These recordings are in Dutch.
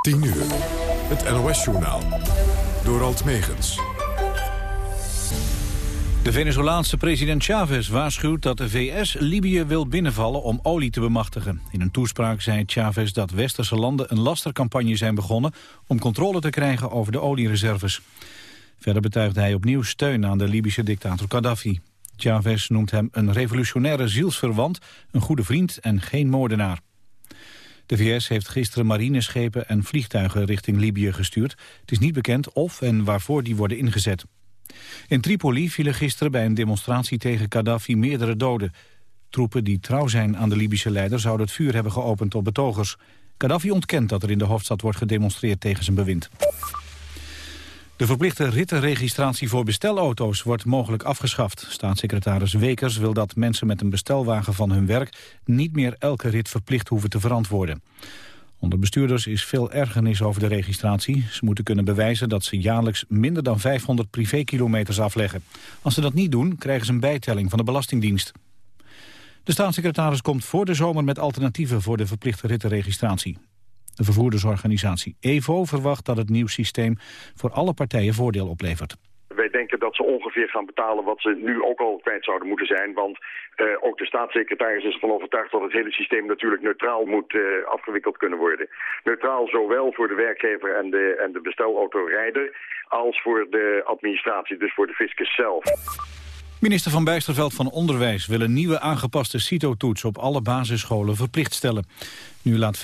10 uur. Het NOS-journaal. Door Alt Megens. De Venezolaanse president Chavez waarschuwt dat de VS Libië wil binnenvallen om olie te bemachtigen. In een toespraak zei Chavez dat westerse landen een lastercampagne zijn begonnen om controle te krijgen over de oliereserves. Verder betuigde hij opnieuw steun aan de Libische dictator Gaddafi. Chavez noemt hem een revolutionaire zielsverwant, een goede vriend en geen moordenaar. De VS heeft gisteren marineschepen en vliegtuigen richting Libië gestuurd. Het is niet bekend of en waarvoor die worden ingezet. In Tripoli vielen gisteren bij een demonstratie tegen Gaddafi meerdere doden. Troepen die trouw zijn aan de Libische leider zouden het vuur hebben geopend op betogers. Gaddafi ontkent dat er in de hoofdstad wordt gedemonstreerd tegen zijn bewind. De verplichte rittenregistratie voor bestelauto's wordt mogelijk afgeschaft. Staatssecretaris Wekers wil dat mensen met een bestelwagen van hun werk... niet meer elke rit verplicht hoeven te verantwoorden. Onder bestuurders is veel ergernis over de registratie. Ze moeten kunnen bewijzen dat ze jaarlijks minder dan 500 privékilometers afleggen. Als ze dat niet doen, krijgen ze een bijtelling van de Belastingdienst. De staatssecretaris komt voor de zomer met alternatieven voor de verplichte rittenregistratie. De vervoerdersorganisatie EVO verwacht dat het nieuw systeem voor alle partijen voordeel oplevert. Wij denken dat ze ongeveer gaan betalen wat ze nu ook al kwijt zouden moeten zijn. Want uh, ook de staatssecretaris is ervan overtuigd dat het hele systeem natuurlijk neutraal moet uh, afgewikkeld kunnen worden. Neutraal zowel voor de werkgever en de, en de bestelautorijder als voor de administratie, dus voor de fiscus zelf. Minister Van Bijsterveld van Onderwijs wil een nieuwe aangepaste CITO-toets op alle basisscholen verplicht stellen. Nu laat 15%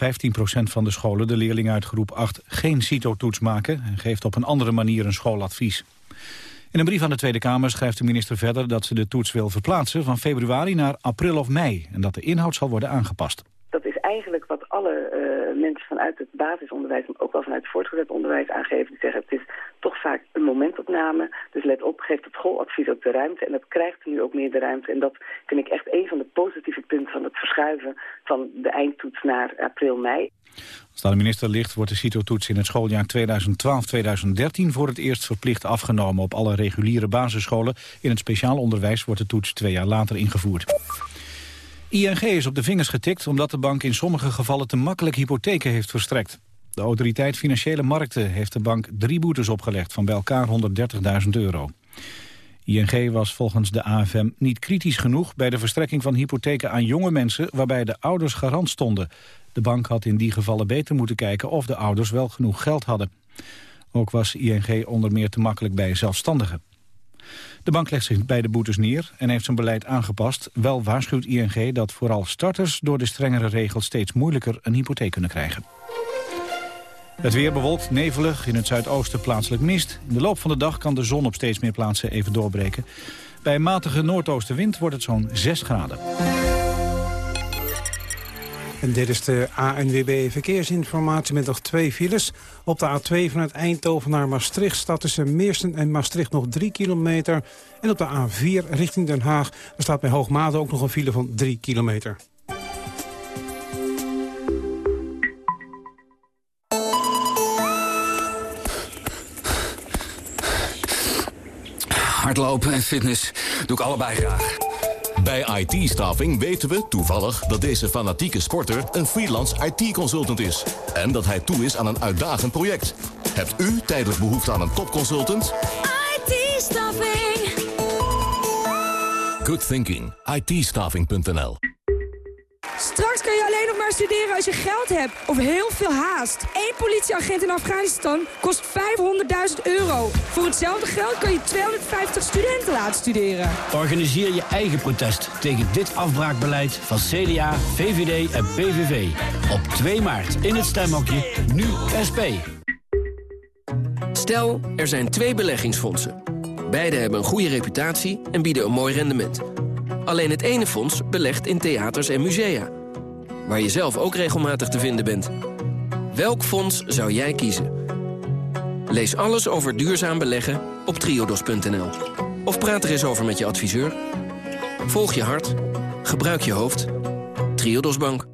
van de scholen de leerlingen uit groep 8 geen CITO-toets maken en geeft op een andere manier een schooladvies. In een brief aan de Tweede Kamer schrijft de minister verder dat ze de toets wil verplaatsen van februari naar april of mei en dat de inhoud zal worden aangepast. Eigenlijk wat alle uh, mensen vanuit het basisonderwijs, maar ook wel vanuit het voortgezet onderwijs aangeven. Die zeggen het is toch vaak een momentopname. Dus let op, geeft het schooladvies ook de ruimte. En dat krijgt nu ook meer de ruimte. En dat vind ik echt een van de positieve punten van het verschuiven van de eindtoets naar april-mei. Als de minister ligt, wordt de CITO-toets in het schooljaar 2012-2013 voor het eerst verplicht afgenomen op alle reguliere basisscholen. In het speciaal onderwijs wordt de toets twee jaar later ingevoerd. ING is op de vingers getikt omdat de bank in sommige gevallen te makkelijk hypotheken heeft verstrekt. De autoriteit Financiële Markten heeft de bank drie boetes opgelegd van bij elkaar 130.000 euro. ING was volgens de AFM niet kritisch genoeg bij de verstrekking van hypotheken aan jonge mensen waarbij de ouders garant stonden. De bank had in die gevallen beter moeten kijken of de ouders wel genoeg geld hadden. Ook was ING onder meer te makkelijk bij zelfstandigen. De bank legt zich bij de boetes neer en heeft zijn beleid aangepast. Wel waarschuwt ING dat vooral starters door de strengere regels steeds moeilijker een hypotheek kunnen krijgen. Het weer bewolkt, nevelig, in het zuidoosten plaatselijk mist. In de loop van de dag kan de zon op steeds meer plaatsen even doorbreken. Bij een matige noordoostenwind wordt het zo'n 6 graden. En dit is de ANWB Verkeersinformatie met nog twee files. Op de A2 vanuit Eindhoven naar Maastricht staat tussen Meersen en Maastricht nog 3 kilometer. En op de A4 richting Den Haag staat bij Hoogmade ook nog een file van 3 kilometer. Hardlopen en fitness doe ik allebei graag. Bij IT-staffing weten we toevallig dat deze fanatieke sporter een freelance IT-consultant is. En dat hij toe is aan een uitdagend project. Hebt u tijdelijk behoefte aan een topconsultant? IT-staffing. Good thinking. it kan je alleen nog maar studeren als je geld hebt of heel veel haast. Eén politieagent in Afghanistan kost 500.000 euro. Voor hetzelfde geld kan je 250 studenten laten studeren. Organiseer je eigen protest tegen dit afbraakbeleid van CDA, VVD en PVV. Op 2 maart in het stemhokje Nu SP. Stel, er zijn twee beleggingsfondsen. Beide hebben een goede reputatie en bieden een mooi rendement. Alleen het ene fonds belegt in theaters en musea. Waar je zelf ook regelmatig te vinden bent. Welk fonds zou jij kiezen? Lees alles over duurzaam beleggen op triodos.nl. Of praat er eens over met je adviseur. Volg je hart. Gebruik je hoofd. Triodos Bank.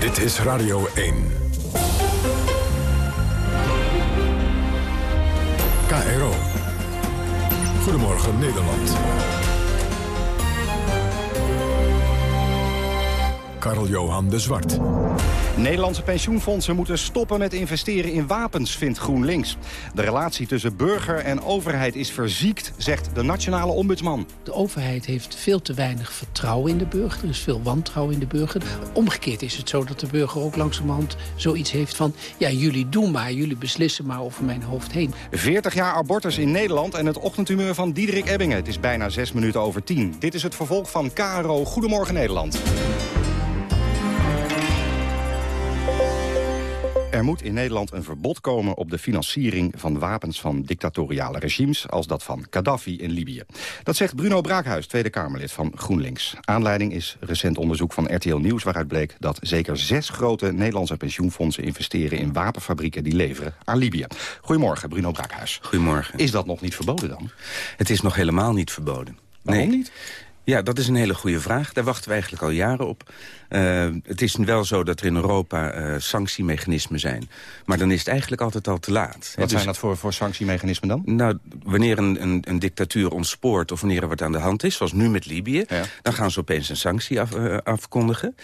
Dit is Radio 1. Goedemorgen Nederland. Karl-Johan de Zwart. Nederlandse pensioenfondsen moeten stoppen met investeren in wapens, vindt GroenLinks. De relatie tussen burger en overheid is verziekt, zegt de nationale ombudsman. De overheid heeft veel te weinig vertrouwen in de burger. Er is veel wantrouwen in de burger. Omgekeerd is het zo dat de burger ook langzamerhand zoiets heeft van... ja, jullie doen maar, jullie beslissen maar over mijn hoofd heen. 40 jaar abortus in Nederland en het ochtendhumeur van Diederik Ebbingen. Het is bijna 6 minuten over 10. Dit is het vervolg van KRO Goedemorgen Nederland. Er moet in Nederland een verbod komen op de financiering van wapens van dictatoriale regimes als dat van Gaddafi in Libië. Dat zegt Bruno Braakhuis, Tweede Kamerlid van GroenLinks. Aanleiding is recent onderzoek van RTL Nieuws waaruit bleek dat zeker zes grote Nederlandse pensioenfondsen investeren in wapenfabrieken die leveren aan Libië. Goedemorgen, Bruno Braakhuis. Goedemorgen. Is dat nog niet verboden dan? Het is nog helemaal niet verboden. Waarom Nee. niet? Ja, dat is een hele goede vraag. Daar wachten we eigenlijk al jaren op. Uh, het is wel zo dat er in Europa uh, sanctiemechanismen zijn. Maar dan is het eigenlijk altijd al te laat. Wat zijn dat voor, voor sanctiemechanismen dan? Nou, wanneer een, een, een, dictatuur ontspoort of wanneer er wat aan de hand is... zoals nu met Libië, ja. dan gaan ze opeens een sanctie af, uh, afkondigen.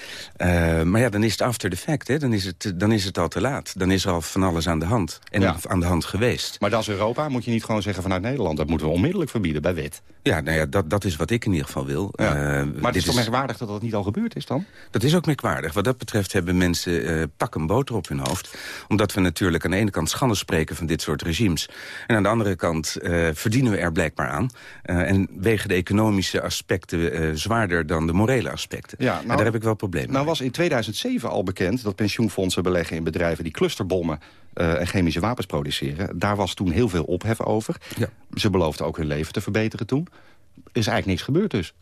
maar ja, dan is het after the fact, hè. Dan, is het, dan is het al te laat. Dan is er al van alles aan de hand. En ja. aan de hand geweest. Maar dat is Europa. Moet je niet gewoon zeggen vanuit Nederland... dat moeten we onmiddellijk verbieden bij wet. Ja, nou ja, dat, dat is wat ik in ieder geval wil. Ja. maar het is toch merkwaardig dat dat niet al gebeurd is dan? Dat is ook merkwaardig. Wat dat betreft hebben mensen uh, pak een boter op hun hoofd. Omdat we natuurlijk aan de ene kant schande spreken van dit soort regimes. En aan de andere kant uh, verdienen we er blijkbaar aan. Uh, en wegen de economische aspecten zwaarder dan de morele aspecten. Ja, nou, en daar heb ik wel problemen Nou mee. was in 2007 al bekend dat pensioenfondsen beleggen in bedrijven die clusterbommen uh, en chemische wapens produceren. Daar was toen heel veel ophef over. Ja. Ze beloofden ook hun leven te verbeteren toen. Is eigenlijk niks gebeurd dus.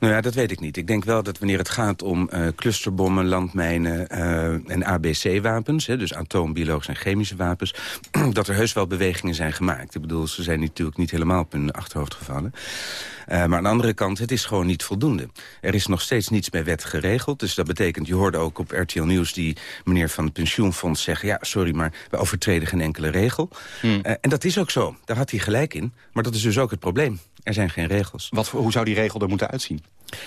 Nou ja, dat weet ik niet. Ik denk wel dat wanneer het gaat om uh, clusterbommen, landmijnen uh, en ABC-wapens... dus atoom, biologische en chemische wapens... dat er heus wel bewegingen zijn gemaakt. Ik bedoel, ze zijn natuurlijk niet helemaal op hun achterhoofd gevallen. Uh, maar aan de andere kant, het is gewoon niet voldoende. Er is nog steeds niets bij wet geregeld. Dus dat betekent, je hoorde ook op RTL Nieuws... die meneer van het pensioenfonds zeggen... ja, sorry, maar we overtreden geen enkele regel. Hmm. en dat is ook zo. Daar had hij gelijk in. Maar dat is dus ook het probleem. Er zijn geen regels. Wat, hoe zou die regel er moeten uitzien?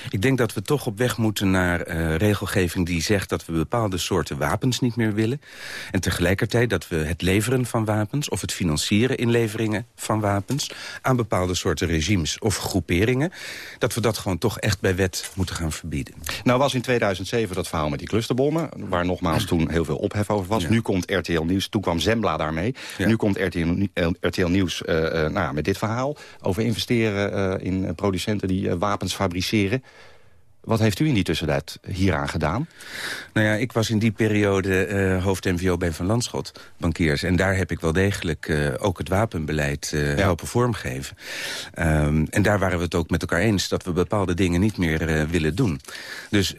Ik denk dat we toch op weg moeten naar uh, regelgeving die zegt dat we bepaalde soorten wapens niet meer willen. En tegelijkertijd dat we het leveren van wapens of het financieren inleveringen van wapens aan bepaalde soorten regimes of groeperingen, dat we dat gewoon toch echt bij wet moeten gaan verbieden. Nou was in 2007 dat verhaal met die clusterbommen, waar nogmaals toen heel veel ophef over was. Ja. Nu komt RTL Nieuws, toen kwam Zembla daarmee. Ja. Nu komt RTL, RTL Nieuws uh, uh, nou ja, met dit verhaal over investeren in producenten die wapens fabriceren. Wat heeft u in die tussentijd hieraan gedaan? Nou ja, ik was in die periode uh, hoofd MVO bij Van Landschot, bankiers. En daar heb ik wel degelijk uh, ook het wapenbeleid uh, ja. helpen vormgeven. Um, en daar waren we het ook met elkaar eens dat we bepaalde dingen niet meer willen doen. Dus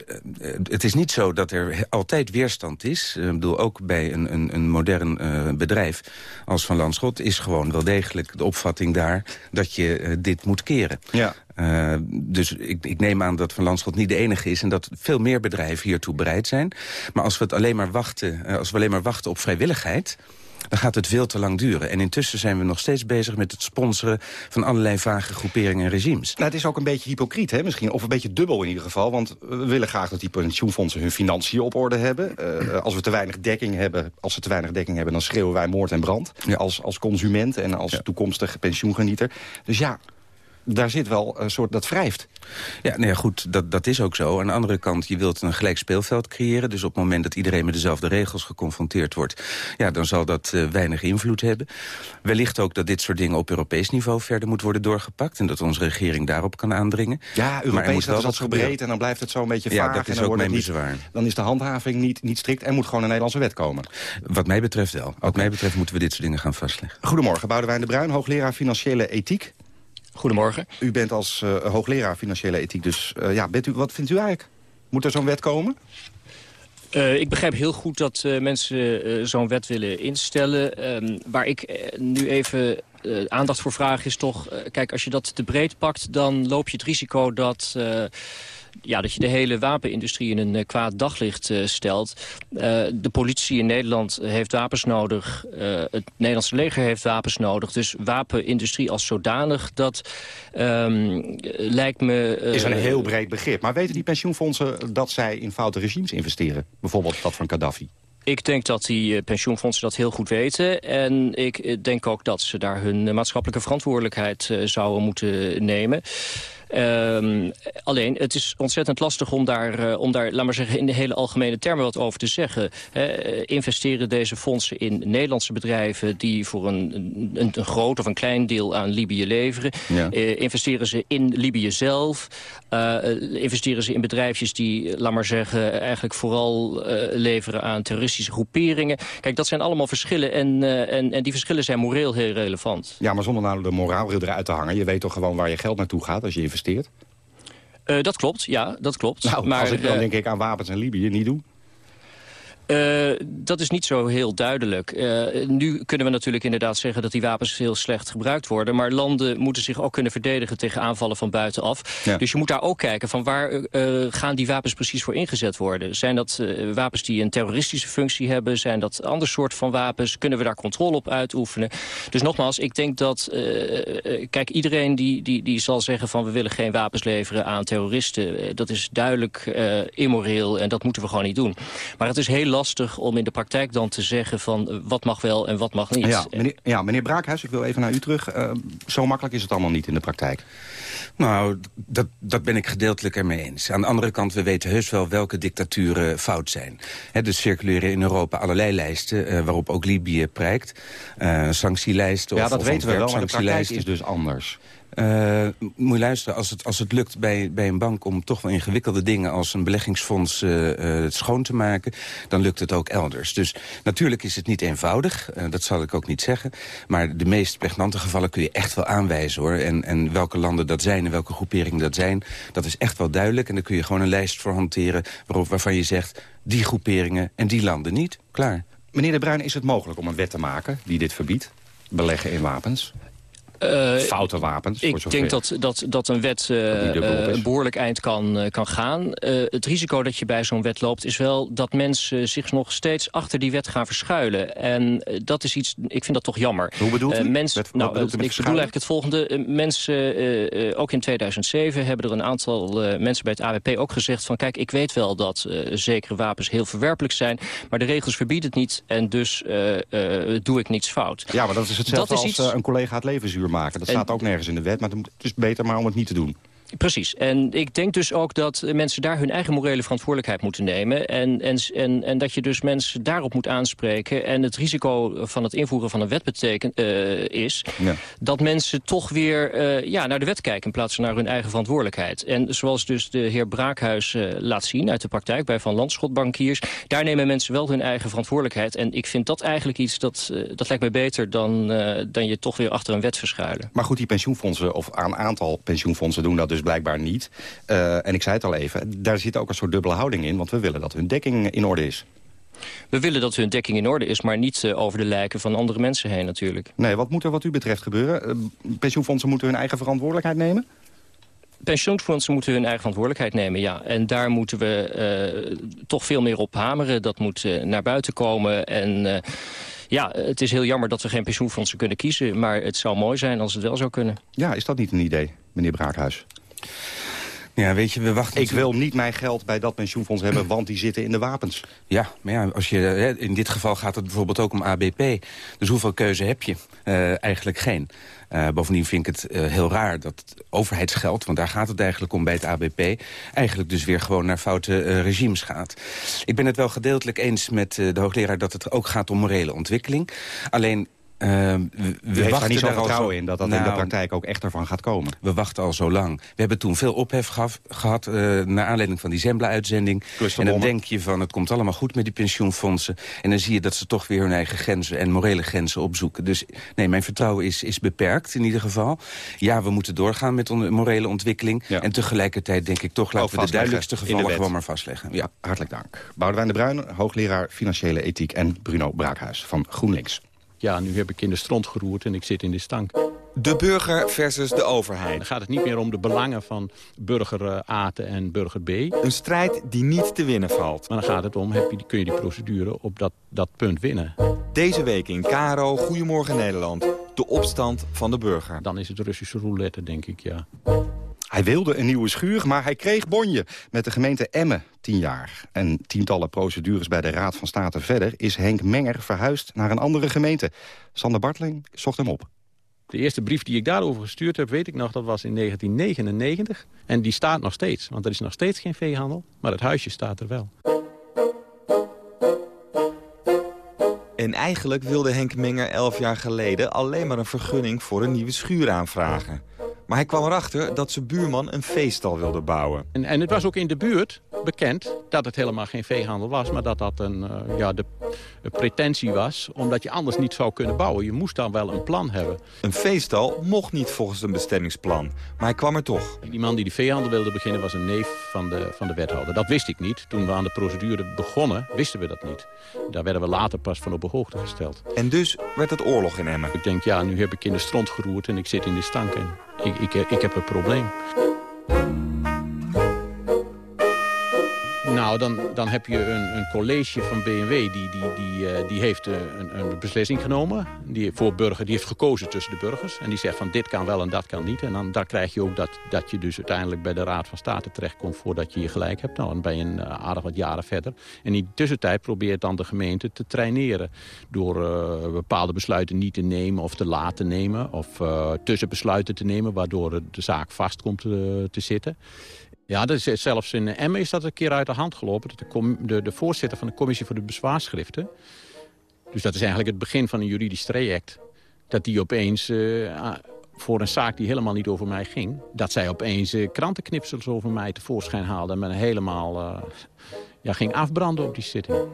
het is niet zo dat er altijd weerstand is. Ik bedoel, ook bij een, een, een modern bedrijf als Van Landschot... is gewoon wel degelijk de opvatting daar dat je dit moet keren. Ja. Uh, dus ik, ik, neem aan dat Van Landschot niet de enige is... en dat veel meer bedrijven hiertoe bereid zijn. Maar als we, het alleen maar wachten, uh, als we alleen maar wachten op vrijwilligheid dan gaat het veel te lang duren. En intussen zijn we nog steeds bezig met het sponsoren... van allerlei vage groeperingen en regimes. Nou, het is ook een beetje hypocriet, hè, misschien. Of een beetje dubbel in ieder geval. Want we willen graag dat die pensioenfondsen hun financiën op orde hebben. Uh, als we te weinig dekking hebben, als ze te weinig dekking hebben... dan schreeuwen wij moord en brand. Ja. Als, als consument en als ja. toekomstige pensioengenieter. Dus ja, daar zit wel een soort, dat wrijft. Ja, nou ja, goed, dat, dat is ook zo. Aan de andere kant, je wilt een gelijk speelveld creëren. Dus op het moment dat iedereen met dezelfde regels geconfronteerd wordt... ja, dan zal dat uh, weinig invloed hebben. Wellicht ook dat dit soort dingen op Europees niveau verder moet worden doorgepakt... en dat onze regering daarop kan aandringen. Ja, Europees, dat is al zo breed en dan blijft het zo een beetje vaag. Ja, dat is en dan ook mijn niet, bezwaar. Dan is de handhaving niet, niet strikt en moet gewoon een Nederlandse wet komen. Wat mij betreft wel. Wat mij betreft moeten we dit soort dingen gaan vastleggen. Goedemorgen, Boudewijn de Bruin, hoogleraar Financiële Ethiek. Goedemorgen. U bent als uh, hoogleraar financiële ethiek, dus uh, ja, bent u, wat vindt u eigenlijk? Moet er zo'n wet komen? Uh, ik begrijp heel goed dat mensen zo'n wet willen instellen. Ehm, waar ik nu even aandacht voor vragen is toch... kijk, als je dat te breed pakt, dan loop je het risico dat ja, dat je de hele wapenindustrie in een uh, kwaad daglicht uh, stelt. Uh, de politie in Nederland heeft wapens nodig. het Nederlandse leger heeft wapens nodig. Dus wapenindustrie als zodanig, dat um, lijkt me... is een heel breed begrip. Maar weten die pensioenfondsen dat zij in foute regimes investeren? Bijvoorbeeld dat van Gaddafi. Ik denk dat die pensioenfondsen dat heel goed weten. En ik denk ook dat ze daar hun maatschappelijke verantwoordelijkheid zouden moeten nemen. Um, alleen, het is ontzettend lastig om daar, uh, om daar, laat maar zeggen, in de hele algemene termen wat over te zeggen. Uh, investeren deze fondsen in Nederlandse bedrijven die voor een, een, een groot of een klein deel aan Libië leveren? Ja. Uh, investeren ze in Libië zelf? investeren ze in bedrijfjes die, laat maar zeggen, eigenlijk vooral leveren aan terroristische groeperingen? Kijk, dat zijn allemaal verschillen en, en, en die verschillen zijn moreel heel relevant. Ja, maar zonder nou de moraal eruit te hangen. Je weet toch gewoon waar je geld naartoe gaat als je investeert? Uh, dat klopt, ja, dat klopt. Nou, maar, als ik dan uh, denk ik aan wapens en Libië niet doe. Uh, dat is niet zo heel duidelijk. Uh, nu kunnen we natuurlijk inderdaad zeggen dat die wapens heel slecht gebruikt worden. Maar landen moeten zich ook kunnen verdedigen tegen aanvallen van buitenaf. Ja. Dus je moet daar ook kijken van waar uh, gaan die wapens precies voor ingezet worden. Zijn dat wapens die een terroristische functie hebben? Zijn dat ander soort van wapens? Kunnen we daar controle op uitoefenen? Dus nogmaals, ik denk dat... kijk, iedereen die, die, die zal zeggen van we willen geen wapens leveren aan terroristen. dat is duidelijk immoreel en dat moeten we gewoon niet doen. Maar het is heel lastig om in de praktijk dan te zeggen van eh, wat mag wel en wat mag niet. Ja, meneer, ja, meneer Braakhuis, ik wil even naar u terug. Uh, zo makkelijk is het allemaal niet in de praktijk. Nou, dat, dat ben ik gedeeltelijk ermee eens. Aan de andere kant, we weten heus wel welke dictaturen fout zijn. He, dus circuleren in Europa allerlei lijsten, uh, waarop ook Libië prijkt. Uh, sanctielijsten ja, of dat weten we wel, maar de praktijk is dus anders. Uh, moet je luisteren, als het, als het lukt bij, bij een bank om toch wel ingewikkelde dingen als een beleggingsfonds uh, uh, schoon te maken, dan lukt het ook elders. Dus natuurlijk is het niet eenvoudig, dat zal ik ook niet zeggen. Maar de meest pregnante gevallen kun je echt wel aanwijzen hoor. En, en welke landen dat zijn en welke groeperingen dat zijn, dat is echt wel duidelijk. En dan kun je gewoon een lijst voor hanteren waarop, waarvan je zegt, die groeperingen en die landen niet. Klaar. Meneer De Bruin, is het mogelijk om een wet te maken die dit verbiedt? Beleggen in wapens? Uh, Foute wapens. Ik denk dat, dat, dat een wet uh, een behoorlijk eind kan, kan gaan. het risico dat je bij zo'n wet loopt is wel dat mensen zich nog steeds achter die wet gaan verschuilen. En dat is iets, ik vind dat toch jammer. Hoe bedoelt u? Mensen, wet, nou, bedoelt u ik bedoel eigenlijk het volgende. mensen, ook in 2007 hebben er een aantal mensen bij het AWP ook gezegd van kijk, ik weet wel dat zekere wapens heel verwerpelijk zijn, maar de regels verbieden het niet en dus doe ik niets fout. Ja, maar dat is hetzelfde dat is als iets... een collega het levensduur maken. Dat staat ook nergens in de wet, maar het is beter maar om het niet te doen. Precies. En ik denk dus ook dat mensen daar hun eigen morele verantwoordelijkheid moeten nemen. En, en, en, en dat je dus mensen daarop moet aanspreken. En het risico van het invoeren van een wet betekent, uh, is... Ja. dat mensen toch weer uh, ja, naar de wet kijken in plaats van naar hun eigen verantwoordelijkheid. En zoals dus de heer Braakhuis uh, laat zien uit de praktijk bij Van Landschotbankiers... daar nemen mensen wel hun eigen verantwoordelijkheid. En ik vind dat eigenlijk iets dat, dat lijkt mij beter dan, dan je toch weer achter een wet verschuilen. Maar goed, die pensioenfondsen, of een aantal pensioenfondsen doen dat dus dus blijkbaar niet. Uh, en ik zei het al even, daar zit ook een soort dubbele houding in... want we willen dat hun dekking in orde is. We willen dat hun dekking in orde is, maar niet uh, over de lijken van andere mensen heen natuurlijk. Nee, wat moet er wat u betreft gebeuren? Uh, pensioenfondsen moeten hun eigen verantwoordelijkheid nemen? Pensioenfondsen moeten hun eigen verantwoordelijkheid nemen, ja. En daar moeten we uh, toch veel meer op hameren. Dat moet naar buiten komen en... Ja, het is heel jammer dat we geen pensioenfondsen kunnen kiezen. Maar het zou mooi zijn als het wel zou kunnen. Ja, is dat niet een idee, meneer Braakhuis? Ja, weet je, we wachten... Ik wil niet mijn geld bij dat pensioenfonds hebben, want die zitten in de wapens. Ja, maar ja, als je, in dit geval gaat het bijvoorbeeld ook om ABP. Dus hoeveel keuze heb je? Uh, eigenlijk geen. Uh, bovendien vind ik het uh, heel raar dat overheidsgeld... want daar gaat het eigenlijk om bij het ABP... eigenlijk dus weer gewoon naar foute uh, regimes gaat. Ik ben het wel gedeeltelijk eens met de hoogleraar... dat het ook gaat om morele ontwikkeling. Alleen uh, we, we wachten niet zo vertrouwen in dat dat nou, in de nou, praktijk ook echt ervan gaat komen. We wachten al zo lang. We hebben toen veel ophef gehad uh, naar aanleiding van die Zembla-uitzending. En dan denk je van het komt allemaal goed met die pensioenfondsen. En dan zie je dat ze toch weer hun eigen grenzen en morele grenzen opzoeken. Dus nee, mijn vertrouwen is, is beperkt in ieder geval. Ja, we moeten doorgaan met onze morele ontwikkeling. Ja. En tegelijkertijd denk ik toch laten we de duidelijkste gevallen gewoon maar vastleggen. Ja. Hartelijk dank. Boudewijn de Bruin, hoogleraar Financiële Ethiek en Bruno Braakhuis van GroenLinks. Ja, nu heb ik in de stront geroerd en ik zit in de stank. De burger versus de overheid. Dan gaat het niet meer om de belangen van burger eh, A en burger B. Een strijd die niet te winnen valt. Maar dan gaat het om, heb je, kun je die procedure op dat, dat punt winnen. Deze week in Karo, Goedemorgen Nederland. De opstand van de burger. Dan is het Russische roulette, denk ik, ja. Hij wilde een nieuwe schuur, maar hij kreeg bonje met de gemeente Emmen, tien jaar. En tientallen procedures bij de Raad van State verder... is Henk Menger verhuisd naar een andere gemeente. Sander Bartling zocht hem op. De eerste brief die ik daarover gestuurd heb, weet ik nog, dat was in 1999. En die staat nog steeds, want er is nog steeds geen veehandel. Maar het huisje staat er wel. En eigenlijk wilde Henk Menger elf jaar geleden alleen maar een vergunning voor een nieuwe schuur aanvragen. Maar hij kwam erachter dat zijn buurman een veestal wilde bouwen. En, en het was ook in de buurt bekend dat het helemaal geen veehandel was... maar dat dat een, uh, ja, de, pretentie was, omdat je anders niet zou kunnen bouwen. Je moest dan wel een plan hebben. Een veestal mocht niet volgens een bestemmingsplan, maar hij kwam er toch. Die man die de veehandel wilde beginnen was een neef van de, van de wethouder. Dat wist ik niet. Toen we aan de procedure begonnen, wisten we dat niet. Daar werden we later pas van op de hoogte gesteld. En dus werd het oorlog in Emmen? Ik denk, ja, nu heb ik in de stront geroerd en ik zit in de stank. En ik, ik, ik heb een probleem. Nou, dan, dan heb je een, een college van BMW die, die, die, uh, die heeft een, een, beslissing genomen. Die, voor burger, die heeft gekozen tussen de burgers. En die zegt van dit kan wel en dat kan niet. En dan daar krijg je ook dat, dat je dus uiteindelijk bij de Raad van State terechtkomt... voordat je je gelijk hebt. Nou, dan ben je een uh, aardig wat jaren verder. En in de tussentijd probeert dan de gemeente te traineren... door bepaalde besluiten niet te nemen of te laten nemen... of tussenbesluiten te nemen waardoor de zaak vast komt te zitten... Ja, dat is, zelfs in Emmen is dat een keer uit de hand gelopen. Dat de, de, voorzitter van de commissie voor de bezwaarschriften... dus dat is eigenlijk het begin van een juridisch traject... dat die opeens uh, voor een zaak die helemaal niet over mij ging... dat zij opeens uh, krantenknipsels over mij tevoorschijn haalde... en me helemaal uh, ja, ging afbranden op die zitting.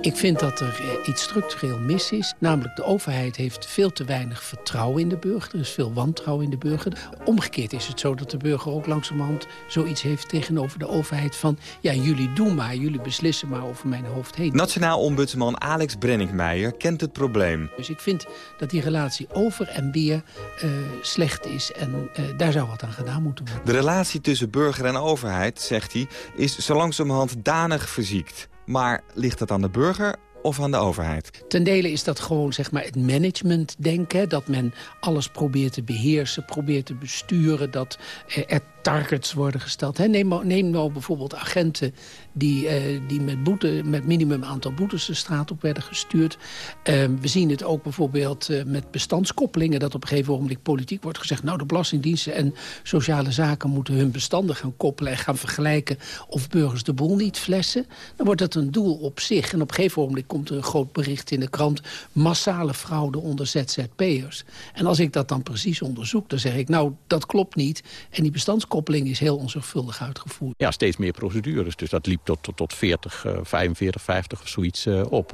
Ik vind dat er eh, iets structureel mis is. Namelijk de overheid heeft veel te weinig vertrouwen in de burger. Er is veel wantrouwen in de burger. Omgekeerd is het zo dat de burger ook langzamerhand zoiets heeft tegenover de overheid van... ja, jullie doen maar, jullie beslissen maar over mijn hoofd heen. Nationaal ombudsman Alex Brenningmeijer kent het probleem. Dus ik vind dat die relatie over en weer uh, slecht is en uh, daar zou wat aan gedaan moeten worden. De relatie tussen burger en overheid, zegt hij, is zo langzamerhand danig verziekt. Maar ligt dat aan de burger of aan de overheid? Ten dele is dat gewoon zeg maar, het managementdenken. Dat men alles probeert te beheersen, probeert te besturen. Dat er targets worden gesteld. Neem, neem nou bijvoorbeeld agenten die, uh, die met, boete, met minimum aantal boetes de straat op werden gestuurd. Uh, we zien het ook bijvoorbeeld uh, met bestandskoppelingen... dat op een gegeven moment politiek wordt gezegd... nou, de Belastingdiensten en sociale zaken moeten hun bestanden gaan koppelen... en gaan vergelijken of burgers de boel niet flessen. Dan wordt dat een doel op zich. En op een gegeven moment komt er een groot bericht in de krant... massale fraude onder ZZP'ers. En als ik dat dan precies onderzoek, dan zeg ik... nou, dat klopt niet. En die bestandskoppeling is heel onzorgvuldig uitgevoerd. Ja, steeds meer procedures. Dus dat liep tot, tot, tot 40, uh, 45, 50 of zoiets uh, op.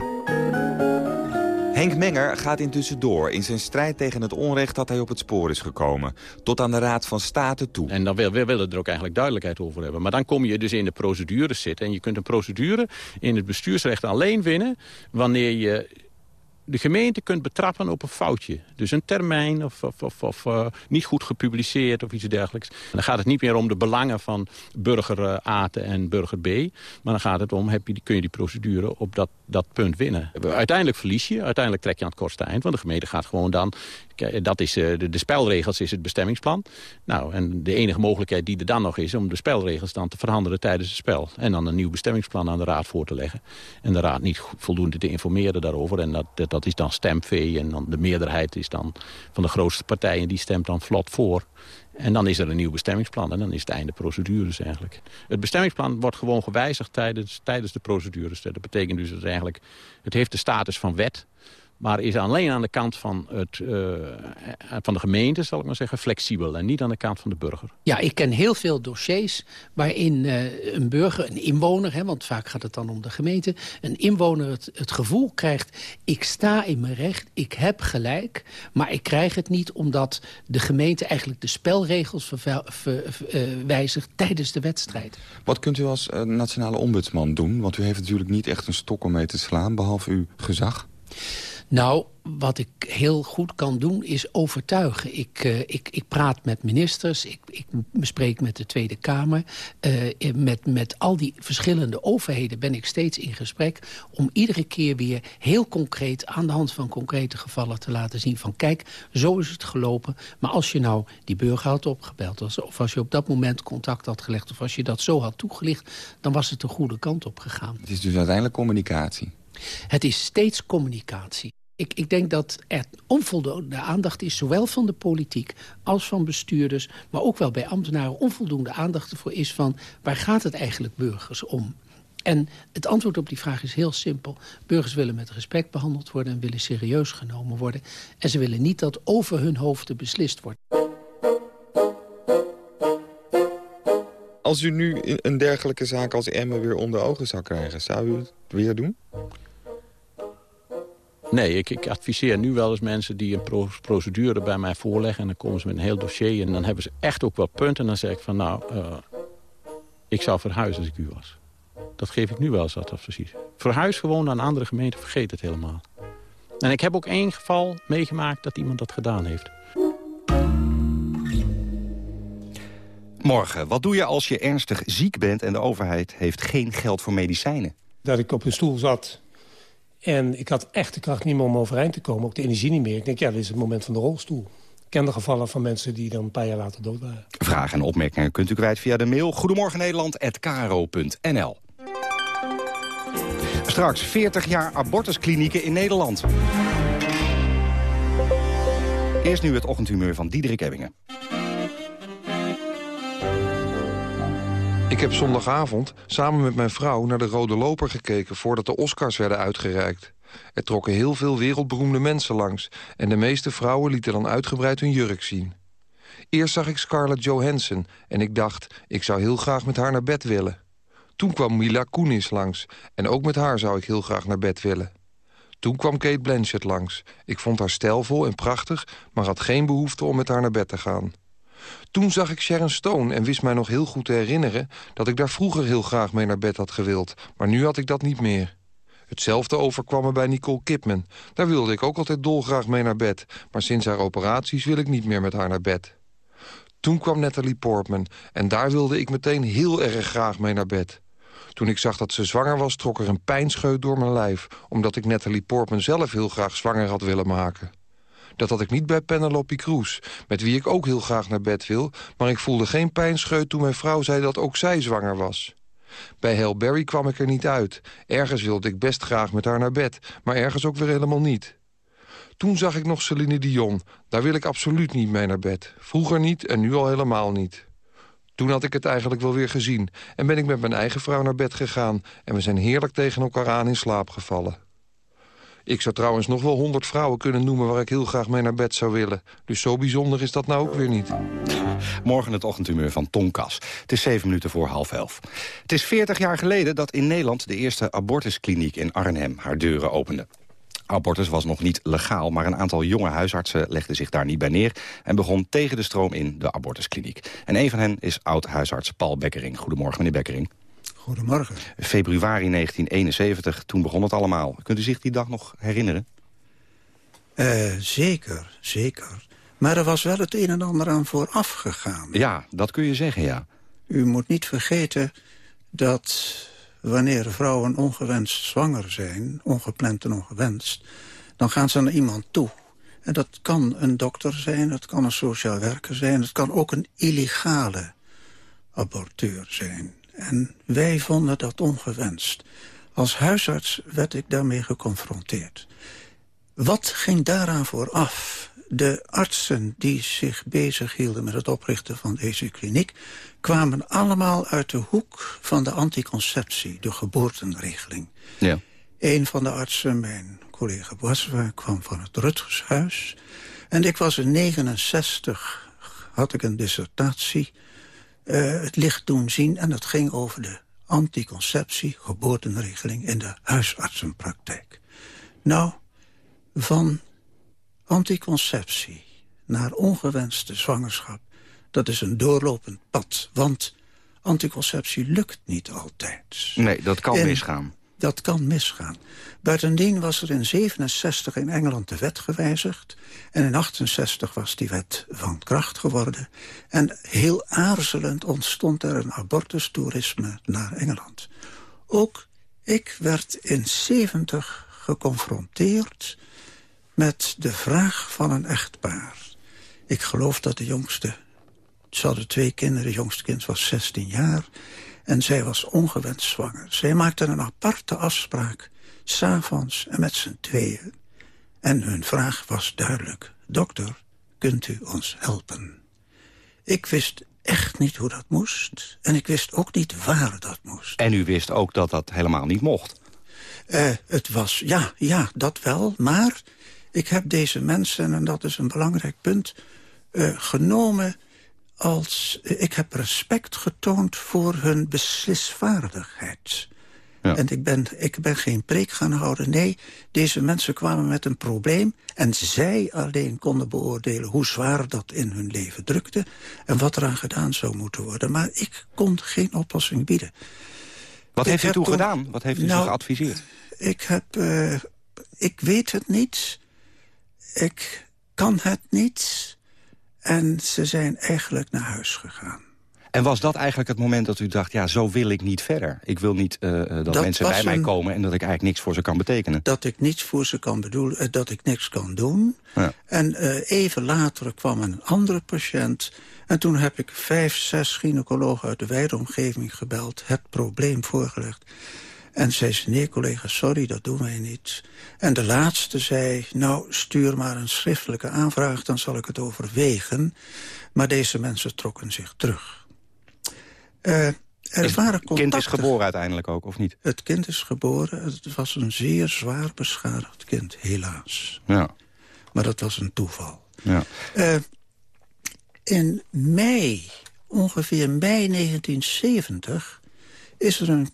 Henk Menger gaat intussen door in zijn strijd tegen het onrecht dat hij op het spoor is gekomen. Tot aan de Raad van State toe. En dan wil, we willen er ook eigenlijk duidelijkheid over hebben. Maar dan kom je dus in de procedures zitten. En je kunt een procedure in het bestuursrecht alleen winnen... wanneer je de gemeente kunt betrappen op een foutje. Dus een termijn of, of, of, uh, niet goed gepubliceerd of iets dergelijks. Dan gaat het niet meer om de belangen van burger uh, A en burger B. Maar dan gaat het om, heb je, kun je die procedure op dat, dat punt winnen. Uiteindelijk verlies je, uiteindelijk trek je aan het kortste eind. Want de gemeente gaat gewoon dan dat is uh, de, de, spelregels is het bestemmingsplan. Nou, en de enige mogelijkheid die er dan nog is... om de spelregels dan te veranderen tijdens het spel. En dan een nieuw bestemmingsplan aan de raad voor te leggen. En de raad niet voldoende te informeren daarover. En dat, dat, dat is dan stemvee. En dan de meerderheid is dan van de grootste partijen... die stemt dan vlot voor. En dan is er een nieuw bestemmingsplan. En dan is het einde procedures eigenlijk. Het bestemmingsplan wordt gewoon gewijzigd tijdens, tijdens de procedures. Dat betekent dus dat het eigenlijk... Het heeft de status van wet maar is alleen aan de kant van, het, uh, van de gemeente, zal ik maar zeggen, flexibel. En niet aan de kant van de burger. Ja, ik ken heel veel dossiers waarin uh, een burger, een inwoner... Hè, want vaak gaat het dan om de gemeente... een inwoner het, het gevoel krijgt... ik sta in mijn recht, ik heb gelijk... maar ik krijg het niet omdat de gemeente eigenlijk de spelregels ver, ver, wijzigt... tijdens de wedstrijd. Wat kunt u als nationale ombudsman doen? Want u heeft natuurlijk niet echt een stok om mee te slaan, behalve uw gezag. Nou, wat ik heel goed kan doen is overtuigen. Ik, uh, ik, ik praat met ministers, ik, ik bespreek met de Tweede Kamer. Uh, met, met al die verschillende overheden ben ik steeds in gesprek... om iedere keer weer heel concreet aan de hand van concrete gevallen te laten zien... van kijk, zo is het gelopen. Maar als je nou die burger had opgebeld... of als je op dat moment contact had gelegd... of als je dat zo had toegelicht... dan was het de goede kant op gegaan. Het is dus uiteindelijk communicatie? Het is steeds communicatie. Ik, ik, denk dat er onvoldoende aandacht is, zowel van de politiek als van bestuurders... maar ook wel bij ambtenaren onvoldoende aandacht ervoor is van... waar gaat het eigenlijk burgers om? En het antwoord op die vraag is heel simpel. Burgers willen met respect behandeld worden en willen serieus genomen worden. En ze willen niet dat over hun hoofden beslist wordt. Als u nu een dergelijke zaak als Emma weer onder ogen zou krijgen... zou u het weer doen? Nee, ik, ik, adviseer nu wel eens mensen die een procedure bij mij voorleggen... en dan komen ze met een heel dossier en dan hebben ze echt ook wel punten. En dan zeg ik van nou, uh, ik zou verhuizen als ik u was. Dat geef ik nu wel eens dat advies. Verhuis gewoon naar een andere gemeente, vergeet het helemaal. En ik heb ook één geval meegemaakt dat iemand dat gedaan heeft. Morgen, wat doe je als je ernstig ziek bent en de overheid heeft geen geld voor medicijnen? Dat ik op een stoel zat en ik had echt de kracht niet meer om overeind te komen. Ook de energie niet meer. Ik denk, ja, dit is het moment van de rolstoel. Ik ken de gevallen van mensen die dan een paar jaar later dood waren. Vragen en opmerkingen kunt u kwijt via de mail... Goedemorgen. Straks 40 jaar abortusklinieken in Nederland. Eerst nu het ochtendhumeur van Diederik Ebbingen. Ik heb zondagavond samen met mijn vrouw naar de Rode Loper gekeken... voordat de Oscars werden uitgereikt. Er trokken heel veel wereldberoemde mensen langs... en de meeste vrouwen lieten dan uitgebreid hun jurk zien. Eerst zag ik Scarlett Johansson en ik dacht... ik zou heel graag met haar naar bed willen. Toen kwam Mila Kunis langs en ook met haar zou ik heel graag naar bed willen. Toen kwam Kate Blanchett langs. Ik vond haar stijlvol en prachtig... maar had geen behoefte om met haar naar bed te gaan. Toen zag ik Sharon Stone en wist mij nog heel goed te herinneren... dat ik daar vroeger heel graag mee naar bed had gewild. Maar nu had ik dat niet meer. Hetzelfde overkwam me bij Nicole Kidman. Daar wilde ik ook altijd dolgraag mee naar bed. Maar sinds haar operaties wil ik niet meer met haar naar bed. Toen kwam Natalie Portman en daar wilde ik meteen heel erg graag mee naar bed. Toen ik zag dat ze zwanger was, trok er een pijnscheut door mijn lijf... omdat ik Natalie Portman zelf heel graag zwanger had willen maken. Dat had ik niet bij Penelope Cruz, met wie ik ook heel graag naar bed wil... maar ik voelde geen pijnscheut toen mijn vrouw zei dat ook zij zwanger was. Bij Halle Berry kwam ik er niet uit. Ergens wilde ik best graag met haar naar bed, maar ergens ook weer helemaal niet. Toen zag ik nog Celine Dion. Daar wil ik absoluut niet mee naar bed. Vroeger niet en nu al helemaal niet. Toen had ik het eigenlijk wel weer gezien en ben ik met mijn eigen vrouw naar bed gegaan... en we zijn heerlijk tegen elkaar aan in slaap gevallen. Ik zou trouwens nog wel honderd vrouwen kunnen noemen... waar ik heel graag mee naar bed zou willen. Dus zo bijzonder is dat nou ook weer niet. Morgen het ochtendhumeur van Tonkas. Het is zeven minuten voor half elf. Het is veertig jaar geleden dat in Nederland... de eerste abortuskliniek in Arnhem haar deuren opende. Abortus was nog niet legaal, maar een aantal jonge huisartsen legde zich daar niet bij neer en begon tegen de stroom in de abortuskliniek. En een van hen is oud-huisarts Paul Bekkering. Goedemorgen, meneer Bekkering. Goedemorgen. Februari 1971, toen begon het allemaal. Kunt u zich die dag nog herinneren? Uh, zeker, zeker. Maar er was wel het een en ander aan vooraf gegaan. Ja, dat kun je zeggen, ja. U moet niet vergeten dat wanneer vrouwen ongewenst zwanger zijn... ongepland en ongewenst, dan gaan ze naar iemand toe. En dat kan een dokter zijn, het kan een sociaal werker zijn... het kan ook een illegale aborteur zijn. En wij vonden dat ongewenst. Als huisarts werd ik daarmee geconfronteerd. Wat ging daaraan vooraf? De artsen die zich bezighielden met het oprichten van deze kliniek... kwamen allemaal uit de hoek van de anticonceptie, de geboortenregeling. Ja. Een van de artsen, mijn collega Boiswa, kwam van het Rutgershuis. En ik was in 69, had ik een dissertatie uh, het licht doen zien. En dat ging over de anticonceptie, geboortenregeling in de huisartsenpraktijk. Nou, van anticonceptie naar ongewenste zwangerschap... dat is een doorlopend pad, want anticonceptie lukt niet altijd. Nee, dat kan misgaan. Dat kan misgaan. Buitendien was er in 67 in Engeland de wet gewijzigd. En in 68 was die wet van kracht geworden. En heel aarzelend ontstond er een abortustoerisme naar Engeland. Ook ik werd in 70 geconfronteerd met de vraag van een echtpaar. Ik geloof dat de jongste... Ze hadden twee kinderen, het jongste kind was 16 jaar... en zij was ongewenst zwanger. Zij maakten een aparte afspraak, s'avonds en met z'n tweeën. En hun vraag was duidelijk. Dokter, kunt u ons helpen? Ik wist echt niet hoe dat moest. En ik wist ook niet waar dat moest. En u wist ook dat dat helemaal niet mocht? Uh, het was, ja, ja, dat wel. Maar ik heb deze mensen, en dat is een belangrijk punt... Uh, genomen als... ik heb respect getoond voor hun beslisvaardigheid. Ja. En ik ben, ik ben geen preek gaan houden. Nee, deze mensen kwamen met een probleem... en zij alleen konden beoordelen hoe zwaar dat in hun leven drukte... en wat eraan gedaan zou moeten worden. Maar ik kon geen oplossing bieden. Wat ik heeft u toen gedaan? Wat heeft u nou, geadviseerd? Ik heb... Uh, ik weet het niet. Ik kan het niet. En ze zijn eigenlijk naar huis gegaan. En was dat eigenlijk het moment dat u dacht, ja, zo wil ik niet verder? Ik wil niet uh, dat, dat, mensen bij mij komen en dat ik eigenlijk niks voor ze kan betekenen. Dat ik niets voor ze kan bedoelen, uh, dat ik niks kan doen. Ja. En uh, even later kwam een andere patiënt. En toen heb ik vijf, zes gynaecologen uit de wijde omgeving gebeld. Het probleem voorgelegd. En zei ze, nee collega, sorry, dat doen wij niet. En de laatste zei, nou, stuur maar een schriftelijke aanvraag... dan zal ik het overwegen. Maar deze mensen trokken zich terug. Uh, er waren Het kind is geboren uiteindelijk ook, of niet? Het kind is geboren. Het was een zeer zwaar beschadigd kind, helaas. Ja. Maar dat was een toeval. Ja. Uh, in mei, ongeveer mei 1970... is er een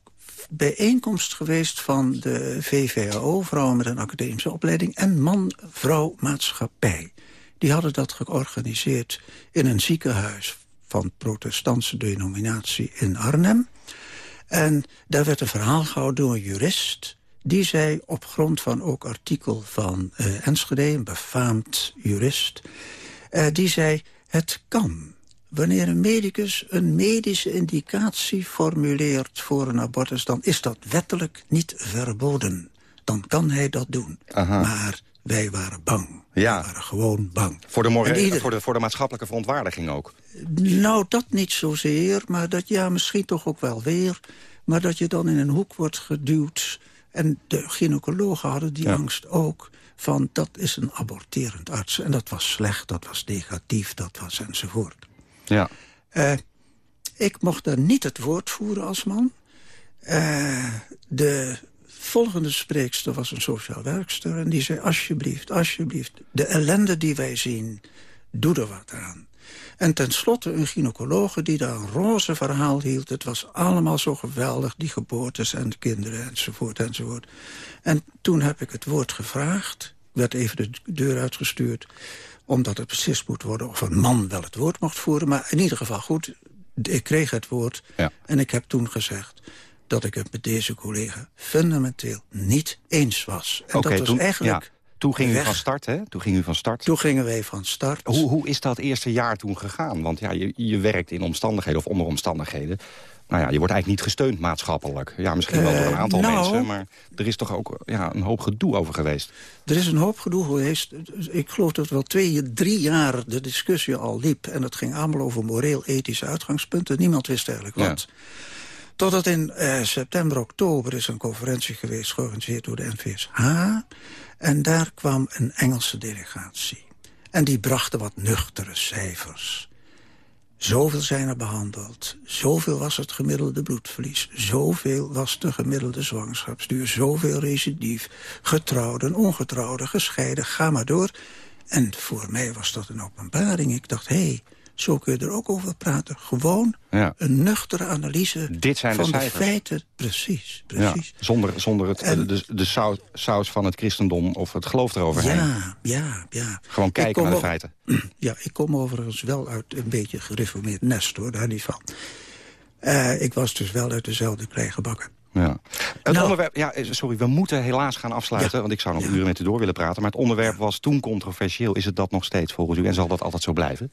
bijeenkomst geweest van de VVAO... vrouwen met een academische opleiding... en man-vrouw maatschappij. Die hadden dat georganiseerd in een ziekenhuis van protestantse denominatie in Arnhem. En daar werd een verhaal gehouden door een jurist... die zei op grond van ook artikel van uh, Enschede, een befaamd jurist... Uh, die zei, het kan. Wanneer een medicus een medische indicatie formuleert voor een abortus... dan is dat wettelijk niet verboden. Dan kan hij dat doen. Aha. Maar wij waren bang. Ja. Wij waren gewoon bang. Voor de, ieder... voor, de, voor de maatschappelijke verontwaardiging ook? Nou, dat niet zozeer. Maar dat ja, misschien toch ook wel weer. Maar dat je dan in een hoek wordt geduwd. En de gynaecologen hadden die ja. angst ook van dat is een aborterend arts. En dat was slecht, dat was negatief, dat was enzovoort. Ja. Uh, ik mocht daar niet het woord voeren als man. Uh, de volgende spreekster was een sociaal werkster... en die zei, alsjeblieft, alsjeblieft, de ellende die wij zien, doe er wat aan. En tenslotte een gynaecologe die daar een roze verhaal hield. Het was allemaal zo geweldig, die geboortes en de kinderen enzovoort enzovoort. En toen heb ik het woord gevraagd. Werd even de deur uitgestuurd omdat het beslist moet worden of een man wel het woord mocht voeren. Maar in ieder geval goed, ik kreeg het woord. Ja. En ik heb toen gezegd dat ik het met deze collega fundamenteel niet eens was. En okay, dat was toen, eigenlijk... Ja. Toen ging u van start, hè? Toen ging u van start. Toen gingen wij van start. Hoe, hoe is dat eerste jaar toen gegaan? Want ja, je, je werkt in omstandigheden of onder omstandigheden. Nou ja, je wordt eigenlijk niet gesteund maatschappelijk. Ja, misschien wel door een aantal uh, nou, mensen, maar er is toch ook ja, een hoop gedoe over geweest. Er is een hoop gedoe geweest. Ik geloof dat wel twee, drie jaar de discussie al liep. En het ging allemaal over moreel-ethische uitgangspunten. Niemand wist eigenlijk wat. Ja. Totdat in uh, september, oktober is een conferentie geweest... georganiseerd door de NVSH. En daar kwam een Engelse delegatie. En die brachten wat nuchtere cijfers. Zoveel zijn er behandeld. Zoveel was het gemiddelde bloedverlies. Zoveel was de gemiddelde zwangerschapsduur. Zoveel recidief. Getrouwden, ongetrouwden, gescheiden. Ga maar door. En voor mij was dat een openbaring. Ik dacht, hé, hey, zo kun je er ook over praten. Gewoon ja. een nuchtere analyse Dit zijn van de, de, feiten. Precies, precies. Ja, zonder, zonder het, en, de, de saus, saus, van het christendom of het geloof eroverheen. Ja, ja, ja. Gewoon kijken naar de feiten. Ja, ik kom overigens wel uit een beetje gereformeerd nest, hoor. Daar niet van. Uh, ik was dus wel uit dezelfde klei gebakken. Ja. Het onderwerp, ja, eh, sorry, we moeten helaas gaan afsluiten... want ik zou nog uren met u door willen praten. Maar het onderwerp was toen controversieel. Is het dat nog steeds volgens u? En zal dat altijd zo blijven?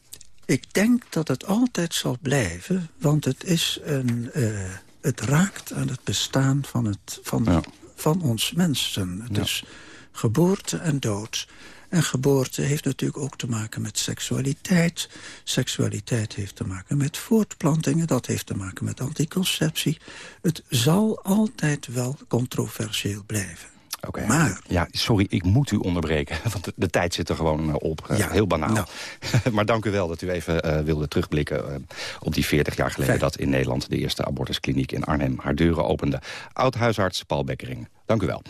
Ik denk dat het altijd zal blijven, want het, is een, uh, het raakt aan het bestaan van, het, van, van ons mensen. Het is geboorte en dood. En geboorte heeft natuurlijk ook te maken met seksualiteit. Seksualiteit heeft te maken met voortplantingen. Dat heeft te maken met anticonceptie. Het zal altijd wel controversieel blijven. Oké. Maar... Ja, sorry, ik moet u onderbreken. Want de, tijd zit er gewoon eh, op. Eh, ja, heel banaal. Nou. maar dank u wel dat u even uh, wilde terugblikken op die 40 jaar geleden... dat in Nederland de eerste abortuskliniek in Arnhem haar deuren opende. Oud-huisarts Paul Bekkering. Dank u wel.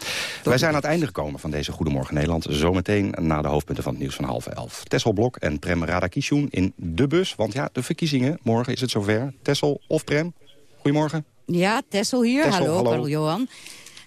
Wij zijn aan het einde gekomen van deze Goedemorgen Nederland. Zometeen na de hoofdpunten van het nieuws van half elf. Tessel Blok en Prem Radakishun in de bus. Want ja, de verkiezingen, morgen is het zover. Tessel of Prem, goedemorgen. Ja, Tessel hier. hallo, hallo, hallo Johan.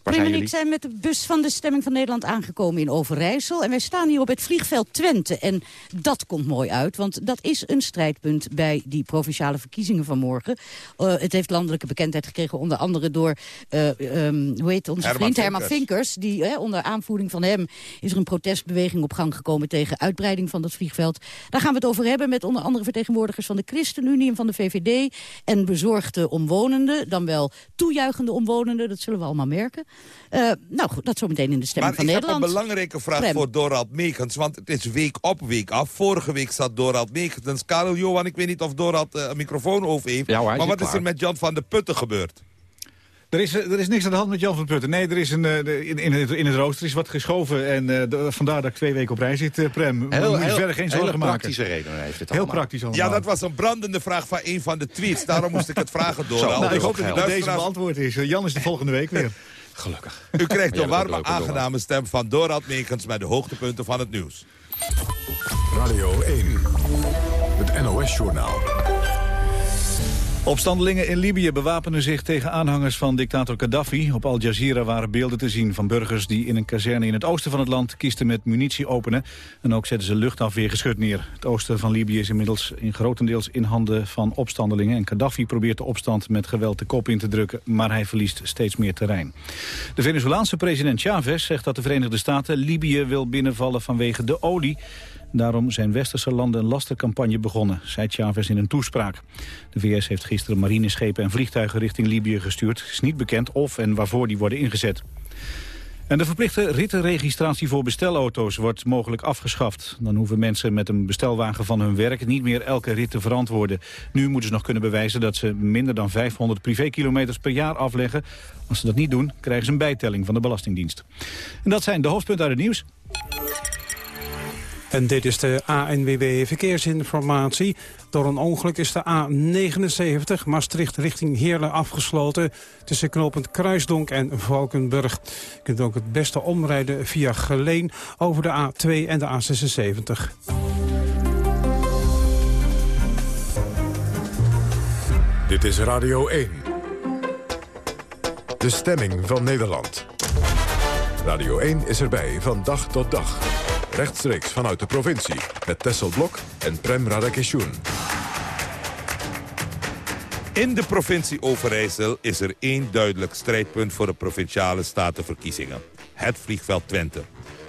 Prim en ik zijn met de bus van de Stemming van Nederland aangekomen in Overijssel. En wij staan hier op het vliegveld Twente. En dat komt mooi uit, want dat is een strijdpunt bij die provinciale verkiezingen van morgen. Uh, het heeft landelijke bekendheid gekregen, onder andere door, uh, um, hoe heet onze vriend Herman Vinkers. Die, uh, onder aanvoering van hem is er een protestbeweging op gang gekomen tegen uitbreiding van dat vliegveld. Daar gaan we het over hebben met onder andere vertegenwoordigers van de ChristenUnie en van de VVD. En bezorgde omwonenden, dan wel toejuichende omwonenden, dat zullen we allemaal merken. Uh, nou goed, dat zometeen in de stemming van Nederland. Maar ik heb een belangrijke vraag voor Dorald Meekens. Want het is week op, week af. Vorige week zat Dorald Meekens. Karel Johan, ik weet niet of Dorald uh, een microfoon over heeft. maar wat is er met Jan van de Putten gebeurd? Er is, er is niks aan de hand met Jan van Putten. Nee, er is een, in, in, het, in het rooster is wat geschoven. En uh, de, vandaar dat ik twee weken op reis zit, uh, Prem. Heel, heel, verder geen zorgen maken. praktische redenen heeft het Heel praktisch allemaal. Ja, dat was een brandende vraag van een van de tweets. Daarom moest ik het vragen door. nou, ik hoop dat deze beantwoord is. Jan is de volgende week weer. Gelukkig. U krijgt een warme, aangename stem van Dorald Meekens... met de hoogtepunten van het nieuws. Radio 1, het NOS-journaal. Opstandelingen in Libië bewapenen zich tegen aanhangers van dictator Gaddafi. Op Al Jazeera waren beelden te zien van burgers die in een kazerne in het oosten van het land kisten met munitie openen. En ook zetten ze luchtafweergeschut neer. Het oosten van Libië is inmiddels in grotendeels in handen van opstandelingen. En Gaddafi probeert de opstand met geweld de kop in te drukken, maar hij verliest steeds meer terrein. De Venezolaanse president Chavez zegt dat de Verenigde Staten Libië wil binnenvallen vanwege de olie. Daarom zijn westerse landen een lastercampagne begonnen, zei Chavez in een toespraak. De VS heeft gisteren marineschepen en vliegtuigen richting Libië gestuurd. Het is niet bekend of en waarvoor die worden ingezet. En de verplichte rittenregistratie voor bestelauto's wordt mogelijk afgeschaft. Dan hoeven mensen met een bestelwagen van hun werk niet meer elke rit te verantwoorden. Nu moeten ze nog kunnen bewijzen dat ze minder dan 500 privékilometers per jaar afleggen. Als ze dat niet doen, krijgen ze een bijtelling van de Belastingdienst. En dat zijn de hoofdpunten uit het nieuws. En dit is de ANWB Verkeersinformatie. Door een ongeluk is de A79 Maastricht richting Heerlen afgesloten... tussen knooppunt Kruisdonk en Valkenburg. Je kunt ook het beste omrijden via Geleen over de A2 en de A76. Dit is Radio 1. De stemming van Nederland. Radio 1 is erbij van dag tot dag. Rechtstreeks vanuit de provincie. Met Tessel Blok en Prem Radakishun. In de provincie Overijssel is er één duidelijk strijdpunt voor de provinciale statenverkiezingen. Het vliegveld Twente.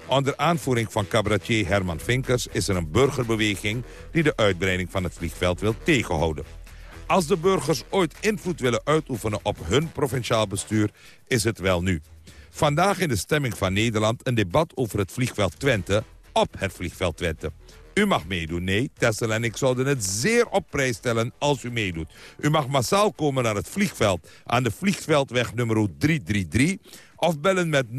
Onder aanvoering van cabaretier Herman Vinkers is er een burgerbeweging... die de uitbreiding van het vliegveld wil tegenhouden. Als de burgers ooit invloed willen uitoefenen op hun provinciaal bestuur... is het wel nu. Vandaag in de stemming van Nederland een debat over het vliegveld Twente op het vliegveld Twente. U mag meedoen. Nee, Tessel en ik zouden het zeer op prijs stellen als u meedoet. U mag massaal komen naar het vliegveld aan de Vliegveldweg nummer 333 of bellen met 0800-1121.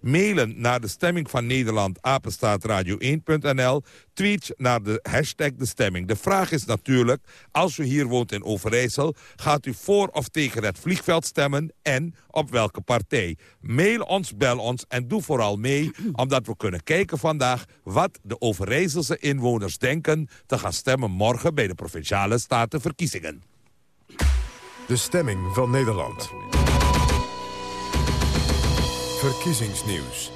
Mailen naar de stemming van Nederland, apenstaatradio1.nl. Tweet naar de hashtag de stemming. De vraag is natuurlijk, als u hier woont in Overijssel... gaat u voor of tegen het vliegveld stemmen en op welke partij? Mail ons, bel ons en doe vooral mee... omdat we kunnen kijken vandaag wat de Overijsselse inwoners denken... te gaan stemmen morgen bij de Provinciale Statenverkiezingen. De stemming van Nederland. Verkiezingsnieuws.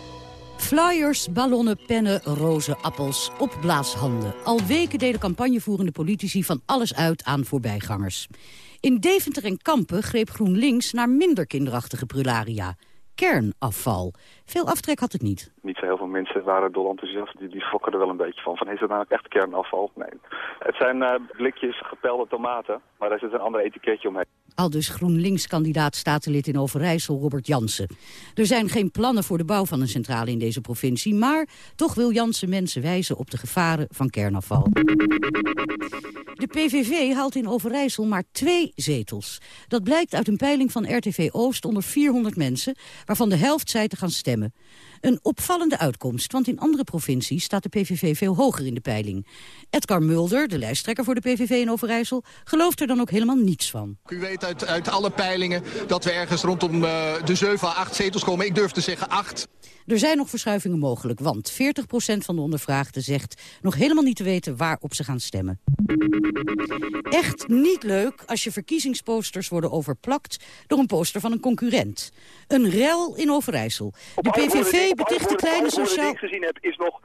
Flyers, ballonnen, pennen, rozen, appels, opblaashanden. Al weken deden campagnevoerende politici van alles uit aan voorbijgangers. In Deventer en Kampen greep GroenLinks naar minder kinderachtige prularia. Kernafval. Veel aftrek had het niet. Niet zo heel veel mensen waren dol enthousiast. Die, die er wel een beetje van. Van is dat nou echt kernafval? Nee. Het zijn uh, blikjes gepelde tomaten, maar daar zit een ander etiketje omheen. Al dus GroenLinks-kandidaat statenlid in Overijssel, Robert Jansen. Er zijn geen plannen voor de bouw van een centrale in deze provincie... maar toch wil Jansen mensen wijzen op de gevaren van kernafval. De PVV haalt in Overijssel maar twee zetels. Dat blijkt uit een peiling van RTV Oost onder 400 mensen... waarvan de helft zei te gaan stemmen. Een opvallende uitkomst, want in andere provincies staat de PVV veel hoger in de peiling. Edgar Mulder, de lijsttrekker voor de PVV in Overijssel, gelooft er dan ook helemaal niets van. U weet uit, uit alle peilingen dat we ergens rondom uh, de 7 à 8 zetels komen. Ik durf te zeggen 8. Er zijn nog verschuivingen mogelijk, want 40% van de ondervraagden zegt nog helemaal niet te weten waarop ze gaan stemmen. Echt niet leuk als je verkiezingsposters worden overplakt door een poster van een concurrent. Een rel in Overijssel. De PVV beticht de kleine sociaal... ik gezien heb is nog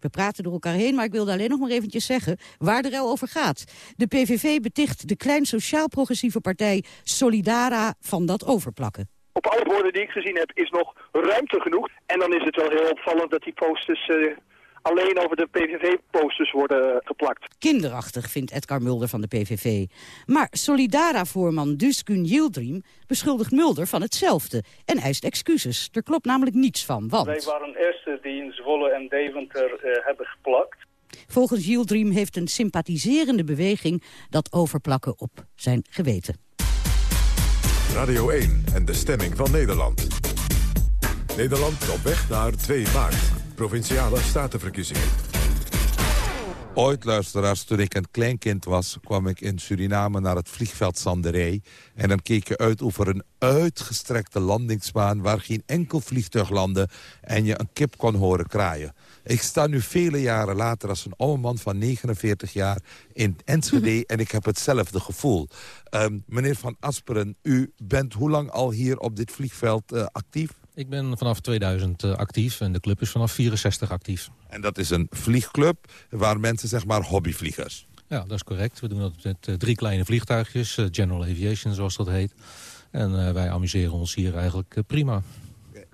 we praten door elkaar heen, maar ik wilde alleen nog maar eventjes zeggen waar de rel over gaat. De PVV beticht de klein sociaal-progressieve partij Solidara van dat overplakken op alle woorden die ik gezien heb is nog ruimte genoeg. En dan is het wel heel opvallend dat die posters uh, alleen over de PVV-posters worden geplakt. Kinderachtig, vindt Edgar Mulder van de PVV. Maar Solidara-voorman Duskun Yildirim beschuldigt Mulder van hetzelfde... en eist excuses. Er klopt namelijk niets van, want... Wij waren de eerste die in Zwolle en Deventer uh, hebben geplakt. Volgens Yildirim heeft een sympathiserende beweging... dat overplakken op zijn geweten. Radio 1 en de stemming van Nederland. Nederland op weg naar 2 maart. Provinciale statenverkiezingen. Ooit, luisteraars, toen ik een kleinkind was... kwam ik in Suriname naar het vliegveld Sanderij. En dan keek je uit over een uitgestrekte landingsbaan... waar geen enkel vliegtuig landde en je een kip kon horen kraaien. Ik sta nu vele jaren later als een oude man van 49 jaar in Enschede... en ik heb hetzelfde gevoel. Um, meneer Van Asperen, u bent hoe lang al hier op dit vliegveld uh, actief? Ik ben vanaf 2000 uh, actief en de club is vanaf 64 actief. En dat is een vliegclub waar mensen zeg maar hobbyvliegers? Ja, dat is correct. We doen dat met uh, drie kleine vliegtuigjes, uh, General Aviation zoals dat heet. En wij amuseren ons hier eigenlijk prima.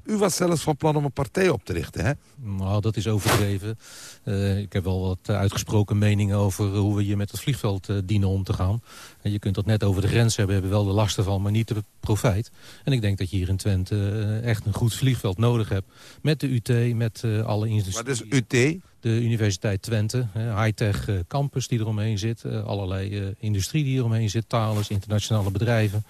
U was zelfs van plan om een partij op te richten, hè? Nou, dat is overdreven. Uh, ik heb wel wat uitgesproken meningen over hoe we hier met het vliegveld uh, dienen om te gaan. En je kunt dat net over de grens hebben, hebben wel de lasten van, maar niet de profijt. En ik denk dat je hier in Twente uh, echt een goed vliegveld nodig hebt. Met de UT, met alle industrie. Wat is UT? De Universiteit Twente, high-tech campus die eromheen zit. allerlei industrie die eromheen zit, talens, internationale bedrijven.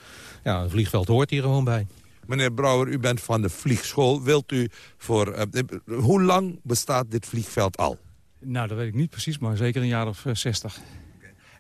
Ja, een vliegveld hoort hier gewoon bij. Meneer Brouwer, u bent van de vliegschool. Wilt u voor... Uh, hoe lang bestaat dit vliegveld al? Nou, dat weet ik niet precies, maar zeker een jaar of uh, 60.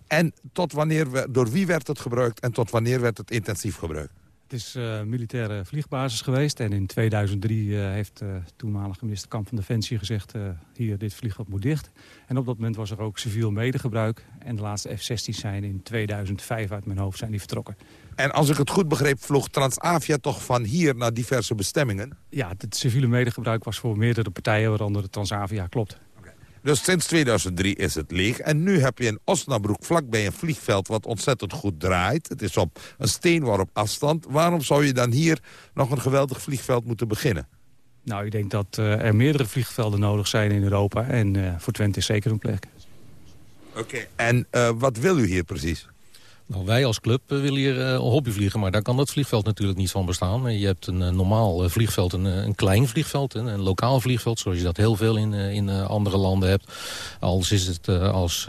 En tot wanneer, door wie werd het gebruikt en tot wanneer werd het intensief gebruikt? Het is uh, militaire vliegbasis geweest en in 2003 uh, heeft uh, toenmalige minister Kamp van Defensie gezegd... hier, dit vliegveld moet dicht. En op dat moment was er ook civiel medegebruik. En de laatste F-16 zijn in 2005 uit mijn hoofd zijn die vertrokken. En als ik het goed begreep, vloog Transavia toch van hier naar diverse bestemmingen? Ja, het civiele medegebruik was voor meerdere partijen, waaronder de Transavia, klopt. Dus sinds 2003 is het leeg. En nu heb je in Osnabrück vlakbij een vliegveld wat ontzettend goed draait. Het is op een steenworp afstand. Waarom zou je dan hier nog een geweldig vliegveld moeten beginnen? Nou, ik denk dat uh, er meerdere vliegvelden nodig zijn in Europa. En uh, voor Twente is zeker een plek. Oké, en uh, wat wil u hier precies? Nou, wij als club uh, willen hier uh, hobby vliegen, maar daar kan dat vliegveld natuurlijk niet van bestaan. Je hebt een uh, normaal vliegveld, een, een klein vliegveld, een, een, lokaal vliegveld... zoals je dat heel veel in, in andere landen hebt. Als is het als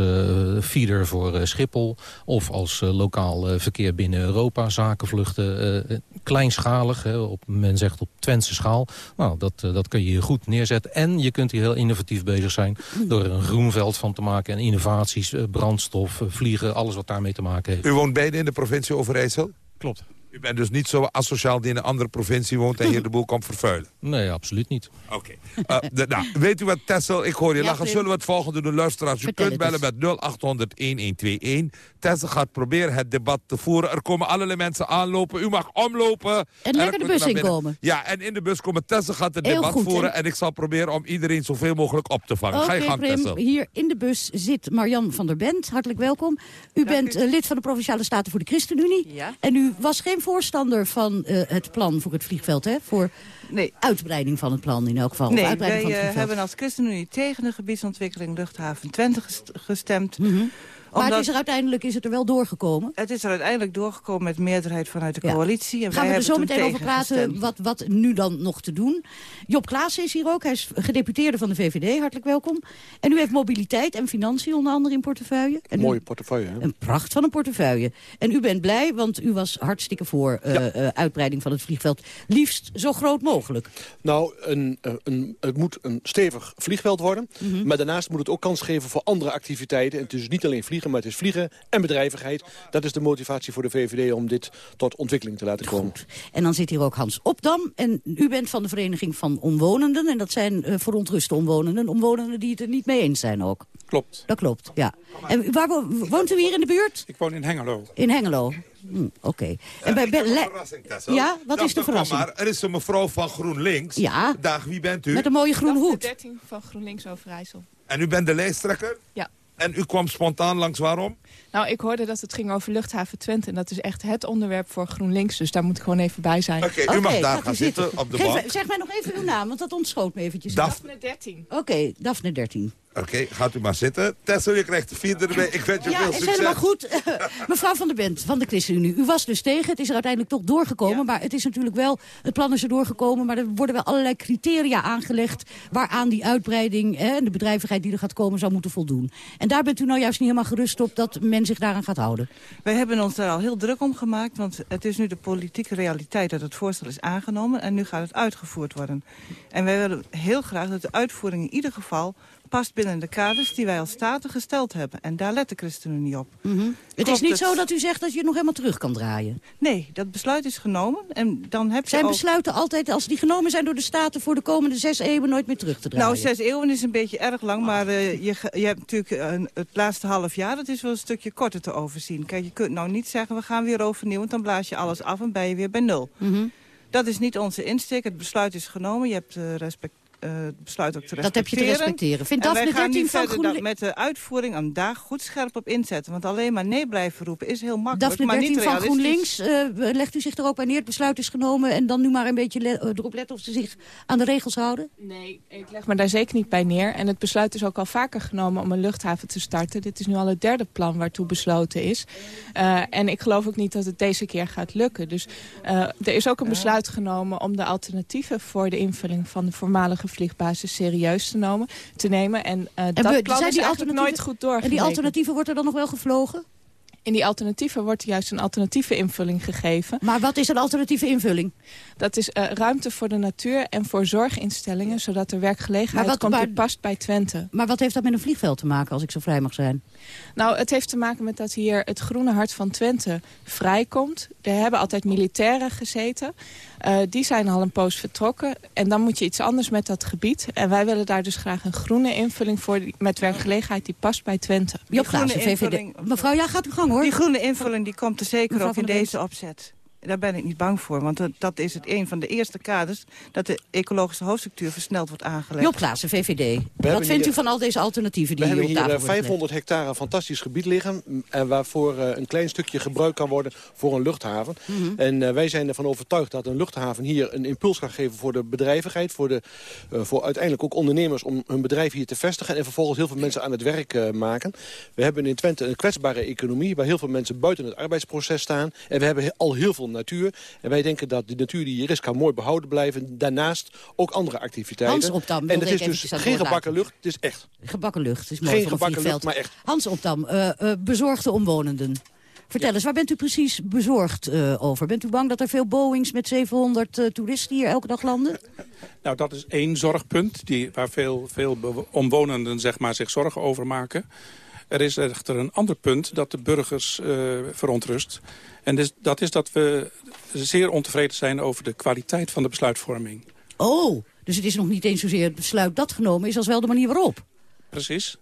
feeder voor Schiphol of als lokaal verkeer binnen Europa. Zakenvluchten, kleinschalig, hè, op, men zegt op Twentse schaal. Nou, dat, dat kun je hier goed neerzetten. En je kunt hier heel innovatief bezig zijn door er een groenveld van te maken... en innovaties, brandstof, vliegen, alles wat daarmee te maken heeft. U woont beide in de provincie Overijssel? Klopt. U bent dus niet zo asociaal die in een andere provincie woont... en hier de boel komt vervuilen? Nee, absoluut niet. Oké. Eh, nou, weet u wat, Tessel? Ik hoor je lachen. Zullen we het volgende doen, luisteraars? U kunt bellen met 0800-1121. Tessel gaat proberen het debat te voeren. Er komen allerlei mensen aanlopen. U mag omlopen. En lekker de bus inkomen. Ja, en in de bus komen. Tessel gaat het debat voeren. En... ik zal proberen om iedereen zoveel mogelijk op te vangen. Ga je gang, Prim, Tessel. Hier in de bus zit Marjan van der Bent. Hartelijk welkom. U bent eh, lid van de Provinciale Staten voor de ChristenUnie. Ja. En u was geen voorstander van uh, het plan voor het vliegveld, hè? Voor nee. uitbreiding van het plan in elk geval. Nee, wij uh, hebben als ChristenUnie tegen de gebiedsontwikkeling luchthaven Twente gestemd. Mm -hmm. Maar het is er uiteindelijk is het er wel doorgekomen? Het is er uiteindelijk doorgekomen met meerderheid vanuit de ja. coalitie. En Gaan wij we er zo meteen over praten wat, wat nu dan nog te doen. Job Klaassen is hier ook. Hij is gedeputeerde van de VVD. Hartelijk welkom. En u heeft mobiliteit en financiën onder andere in portefeuille. En Mooie portefeuille. Hè? Een pracht van een portefeuille. En u bent blij, want u was hartstikke voor uh, ja. uh, uitbreiding van het vliegveld. Liefst zo groot mogelijk. Nou, een, een, het moet een stevig vliegveld worden. Mm -hmm. Maar daarnaast moet het ook kans geven voor andere activiteiten. En het is dus niet alleen vliegen maar het is vliegen en bedrijvigheid. Dat is de motivatie voor de VVD om dit tot ontwikkeling te laten komen. Goed. En dan zit hier ook Hans Opdam. En u bent van de Vereniging van Omwonenden. En dat zijn uh, verontruste omwonenden. Omwonenden die het er niet mee eens zijn ook. Klopt. Dat klopt, ja. En waar wo woont u hier in de buurt? Ik woon in Hengelo. In Hengelo. Hm, Oké. Okay. En bij uh. Ja, wat is de verrassing? Maar, er is een mevrouw van GroenLinks. Ja. Dag, wie bent u? Met een mooie groene hoed. de 13 van GroenLinks Overijssel. En u bent de lijsttrekker? Ja. En u kwam spontaan langs waarom? Nou, ik hoorde dat het ging over luchthaven Twente. En dat is echt het onderwerp voor GroenLinks. Dus daar moet ik gewoon even bij zijn. Oké, okay, u mag daar gaan zitten. zitten op de Geef, bank. Zeg mij nog even uw naam, want dat ontschoot me eventjes. Daphne 13. Oké, okay, Daphne 13. Oké, okay, gaat u maar zitten. Tessel, je krijgt de vierde erbij. Ik wens je ja, veel succes. Ja, is helemaal goed. Mevrouw van der Bent van de ChristenUnie, u was dus tegen. Het is er uiteindelijk toch doorgekomen. Ja. Maar het is natuurlijk wel, het plan is er doorgekomen. Maar er worden wel allerlei criteria aangelegd... waaraan die uitbreiding hè, en de bedrijvigheid die er gaat komen zou moeten voldoen. En daar bent u nou juist niet helemaal gerust op dat men zich daaraan gaat houden. Wij hebben ons daar al heel druk om gemaakt. Want het is nu de politieke realiteit dat het voorstel is aangenomen. En nu gaat het uitgevoerd worden. En wij willen heel graag dat de uitvoering in ieder geval past binnen de kaders die wij als staten gesteld hebben. En daar let de ChristenUnie op. Mm -hmm. Het is niet het... zo dat u zegt dat je het nog helemaal terug kan draaien? Nee, dat besluit is genomen. En dan heb zijn je ook... besluiten altijd, als die genomen zijn door de staten... voor de komende zes eeuwen nooit meer terug te draaien? Nou, zes eeuwen is een beetje erg lang. Maar uh, je, je hebt natuurlijk uh, het laatste half jaar... dat is wel een stukje korter te overzien. Kijk, je kunt nou niet zeggen, we gaan weer overnieuw... want dan blaas je alles af en ben je weer bij nul. Mm -hmm. Dat is niet onze insteek. Het besluit is genomen. Je hebt uh, respect uh, besluit ook te Dat heb je te respecteren. Vindt en Daphne wij gaan 13 nu van GroenLinks... met de uitvoering aan daar goed scherp op inzetten. Want alleen maar nee blijven roepen is heel makkelijk, Daphne maar 13 niet van GroenLinks, uh, legt u zich er ook bij neer, het besluit is genomen... en dan nu maar een beetje le erop letten of ze zich aan de regels houden? Nee, ik leg me daar zeker niet bij neer. En het besluit is ook al vaker genomen om een luchthaven te starten. Dit is nu al het derde plan waartoe besloten is. Uh, en ik geloof ook niet dat het deze keer gaat lukken. Dus uh, er is ook een besluit genomen om de alternatieven... voor de invulling van de voormalige vliegbasis serieus te, nomen, te nemen. En, uh, en dat plan zijn is eigenlijk nooit goed doorgegeven. En die alternatieven wordt er dan nog wel gevlogen? In die alternatieven wordt juist een alternatieve invulling gegeven. Maar wat is een alternatieve invulling? Dat is uh, ruimte voor de natuur en voor zorginstellingen... zodat er werkgelegenheid wat, komt maar, die past bij Twente. Maar wat heeft dat met een vliegveld te maken, als ik zo vrij mag zijn? Nou, het heeft te maken met dat hier het groene hart van Twente vrijkomt. Er hebben altijd militairen gezeten. Uh, die zijn al een poos vertrokken. En dan moet je iets anders met dat gebied. En wij willen daar dus graag een groene invulling voor... Die, met werkgelegenheid die past bij Twente. Job Klaassen, VVD. Mevrouw, ja, gaat u gang hoor. Die groene invulling die komt er zeker Mevrouw ook in deze opzet. Daar ben ik niet bang voor, want dat is het een van de eerste kaders... dat de ecologische hoofdstructuur versneld wordt aangelegd. Job Klaassen, VVD. Wat vindt hier, u van al deze alternatieven die we hier op tafel hebben hier 500 hectare fantastisch gebied liggen... en waarvoor uh, een klein stukje gebruikt kan worden voor een luchthaven. Mhm. Mm -hmm. En uh, wij zijn ervan overtuigd dat een luchthaven hier een impuls kan geven... voor de bedrijvigheid, voor, de, uh, voor uiteindelijk ook ondernemers... om hun bedrijf hier te vestigen en vervolgens heel veel mensen aan het werk maken. We hebben in Twente een kwetsbare economie... waar heel veel mensen buiten het arbeidsproces staan. En we hebben al heel veel natuur... En wij denken dat de natuur die hier is kan mooi behouden blijven. Daarnaast ook andere activiteiten. Hans Opdam, en het is dus geen gebakken lucht, het is echt. Gebakken lucht, is mooi Geen gebakken lucht, maar echt. Hans Opdam, uh, uh, bezorgde omwonenden. Vertel ja. eens, waar bent u precies bezorgd uh, over? Bent u bang dat er veel Boeings met 700 uh, toeristen hier elke dag landen? Nou, dat is één zorgpunt die, waar veel, veel omwonenden zeg maar, zich zorgen over maken. Er is echter een ander punt dat de burgers uh, verontrust. En dus, dat is dat we zeer ontevreden zijn over de kwaliteit van de besluitvorming. Oh, dus het is nog niet eens zozeer het besluit dat genomen is... als wel de manier waarop. Precies.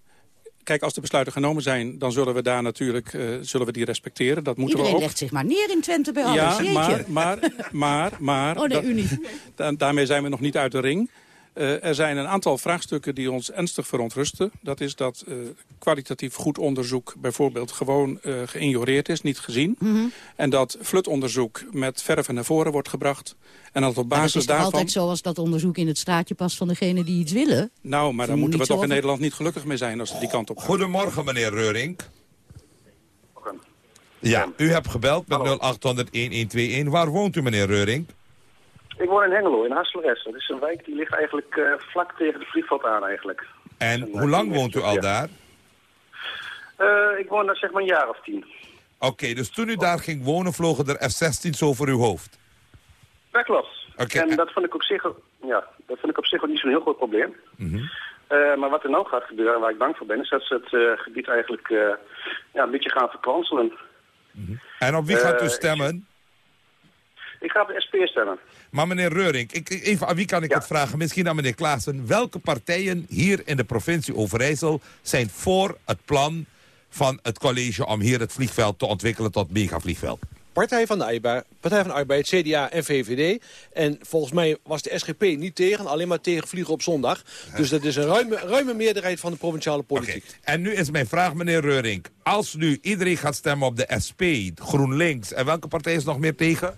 Kijk, als de besluiten genomen zijn, dan zullen we daar natuurlijk uh, zullen we die respecteren. Dat moeten Iedereen we ook. legt zich maar neer in Twente bij alles. Ja, maar, maar, maar, maar... Oh nee, u niet. daarmee zijn we nog niet uit de ring. Uh, er zijn een aantal vraagstukken die ons ernstig verontrusten. Dat is dat uh, kwalitatief goed onderzoek bijvoorbeeld gewoon uh, geïgnoreerd is, niet gezien. Mm -hmm. En dat flutonderzoek met verven naar voren wordt gebracht. En dat op basis is daarvan... altijd zo als dat onderzoek in het straatje past van degene die iets willen? Nou, maar daar moeten we toch over... in Nederland niet gelukkig mee zijn als het die kant op gaat. Goedemorgen, meneer Reurink. Ja, u hebt gebeld met 0800-1121. Waar woont u, meneer Reurink? Ik woon in Hengelo, in Hasselres. Dat is een wijk die ligt eigenlijk uh, vlak tegen het vliegveld aan eigenlijk. En een, hoe lang woont u al ja. daar? Uh, ik woon daar zeg maar een jaar of tien. Oké, okay, dus toen u daar ging wonen vlogen er F-16's over uw hoofd? Dat klopt. Okay. En dat vond ik op zich, ja, dat vond ik op zich ook niet zo'n heel groot probleem. Mm -hmm. uh, maar wat er nou gaat gebeuren, waar ik bang voor ben, is dat ze het gebied eigenlijk ja, een beetje gaan verkwanselen. Mm -hmm. En op wie gaat u stemmen? Ik ga op de SP stemmen. Maar meneer Reuring, ik, even, aan wie kan ik ja. het vragen? Misschien aan meneer Klaassen. Welke partijen hier in de provincie Overijssel zijn voor het plan van het college om hier het vliegveld te ontwikkelen tot megavliegveld? Partij van de Arbeid, Partij van de Arbeid, CDA en VVD. En volgens mij was de SGP niet tegen, alleen maar tegen vliegen op zondag. Dus dat is een ruime, ruime meerderheid van de provinciale politiek. Okay. En nu is mijn vraag, meneer Reuring. Als nu iedereen gaat stemmen op de SP, GroenLinks... en welke partij is nog meer tegen?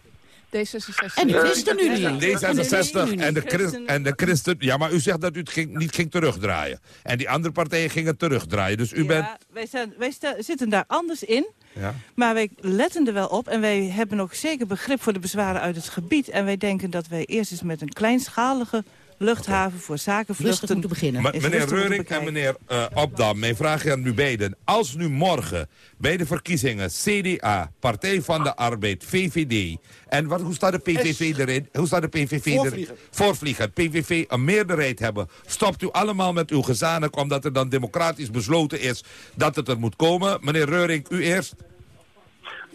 D66. En de ChristenUnie. D66 en de, Christ, en de Christen... Ja, maar u zegt dat u het ging, niet ging terugdraaien. En die andere partijen gingen terugdraaien. Dus u ja, bent... Wij, zijn, wij sta, zitten daar anders in. Ja. Maar wij letten er wel op. En wij hebben ook zeker begrip voor de bezwaren uit het gebied. En wij denken dat wij eerst eens met een kleinschalige luchthaven voor zakenvluchten... Rustig moeten beginnen. Maar, meneer Reuring en meneer uh, Opdam, mijn vraag aan u beiden. Als nu morgen bij de verkiezingen CDA, Partij van de Arbeid, VVD... en wat, hoe staat de PVV erin? Hoe staat de PVV Voorvliegen. erin? Voorvliegen. PVV een meerderheid hebben. Stopt u allemaal met uw gezanik omdat er dan democratisch besloten is dat het er moet komen? Meneer Reuring, u eerst.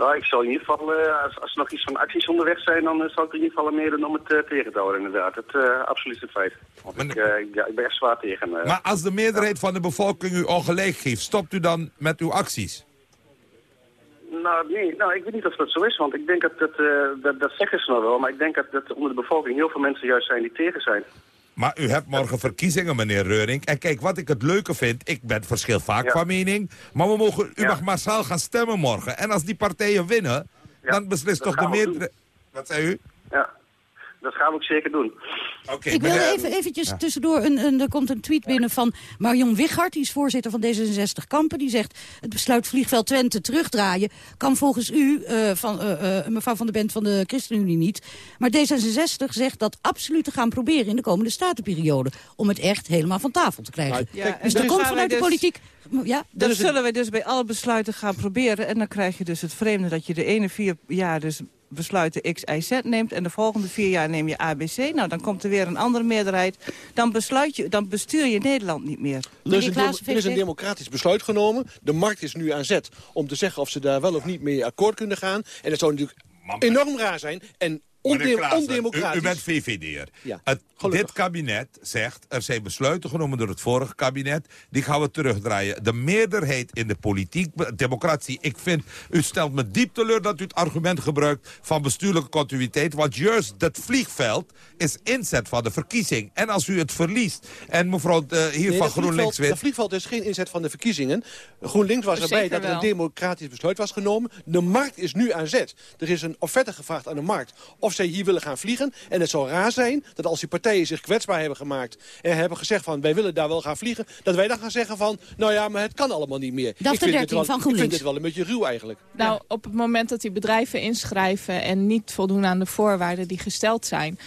Nou, ik zal in ieder geval, uh, als, als er nog iets van acties onderweg zijn, dan uh, zal ik in ieder geval meedoen om het uh, tegen te houden, inderdaad. Het uh, absoluut het feit. Want ik, ja, ik ben echt zwaar tegen. maar als de meerderheid van de bevolking u ongelijk geeft, stopt u dan met uw acties? Nou, nee, nou, ik weet niet of dat zo is, want ik denk dat, dat, dat, dat zeggen ze nou wel, maar ik denk dat, dat onder de bevolking heel veel mensen juist zijn die tegen zijn. Maar u hebt morgen verkiezingen, meneer Reuring. En kijk, wat ik het leuke vind, ik ben verschil vaak ja. van mening... maar we mogen, u ja. mag massaal gaan stemmen morgen. En als die partijen winnen, dan beslist toch de meerderheid... Wat zei u? Ja, dat gaan we ook zeker doen. Okay, ik wil even eventjes ja. tussendoor, een, een, er komt een tweet binnen van Marion Wichart, die is voorzitter van D66 Kampen. Die zegt, het besluit vliegveld Twente terugdraaien kan volgens u, uh, van, uh, uh, mevrouw van der Bent van de ChristenUnie niet. Maar D66 zegt dat absoluut te gaan proberen in de komende statenperiode. Om het echt helemaal van tafel te krijgen. Ja, dus er komt vanuit dus, de politiek... Ja, dat dus zullen wij dus bij alle besluiten gaan proberen. En dan krijg je dus het vreemde dat je de ene vier jaar dus besluiten X, Y, Z neemt... en de volgende vier jaar neem je ABC. Nou, dan komt er weer een andere meerderheid. Dan, besluit je, dan bestuur je Nederland niet meer. Er is, een, er is een democratisch besluit genomen. De markt is nu aan zet om te zeggen of ze daar wel of niet mee akkoord kunnen gaan. En dat zou natuurlijk enorm raar zijn. En Onde ondemocratisch. U, u, bent VVD'er. Ja, dit kabinet zegt, er zijn besluiten genomen door het vorige kabinet. Die gaan we terugdraaien. De meerderheid in de politiek, democratie. Ik vind, u stelt me diep teleur dat u het argument gebruikt van bestuurlijke continuïteit. Want juist dat vliegveld is inzet van de verkiezing. En als u het verliest, en mevrouw uh, hier nee, van GroenLinks weet... Dat vliegveld is geen inzet van de verkiezingen. GroenLinks was erbij dat er een democratisch besluit was genomen. De markt is nu aan zet. Er is een offerte gevraagd aan de markt. Of zij hier willen gaan vliegen. En het zou raar zijn dat als die partijen zich kwetsbaar hebben gemaakt... en hebben gezegd van wij willen daar wel gaan vliegen... dat wij dan gaan zeggen van nou ja, maar het kan allemaal niet meer. Dat ik, vind dit wel, ik vind dit wel een beetje ruw eigenlijk. Nou, ja. op het moment dat die bedrijven inschrijven... en niet voldoen aan de voorwaarden die gesteld zijn...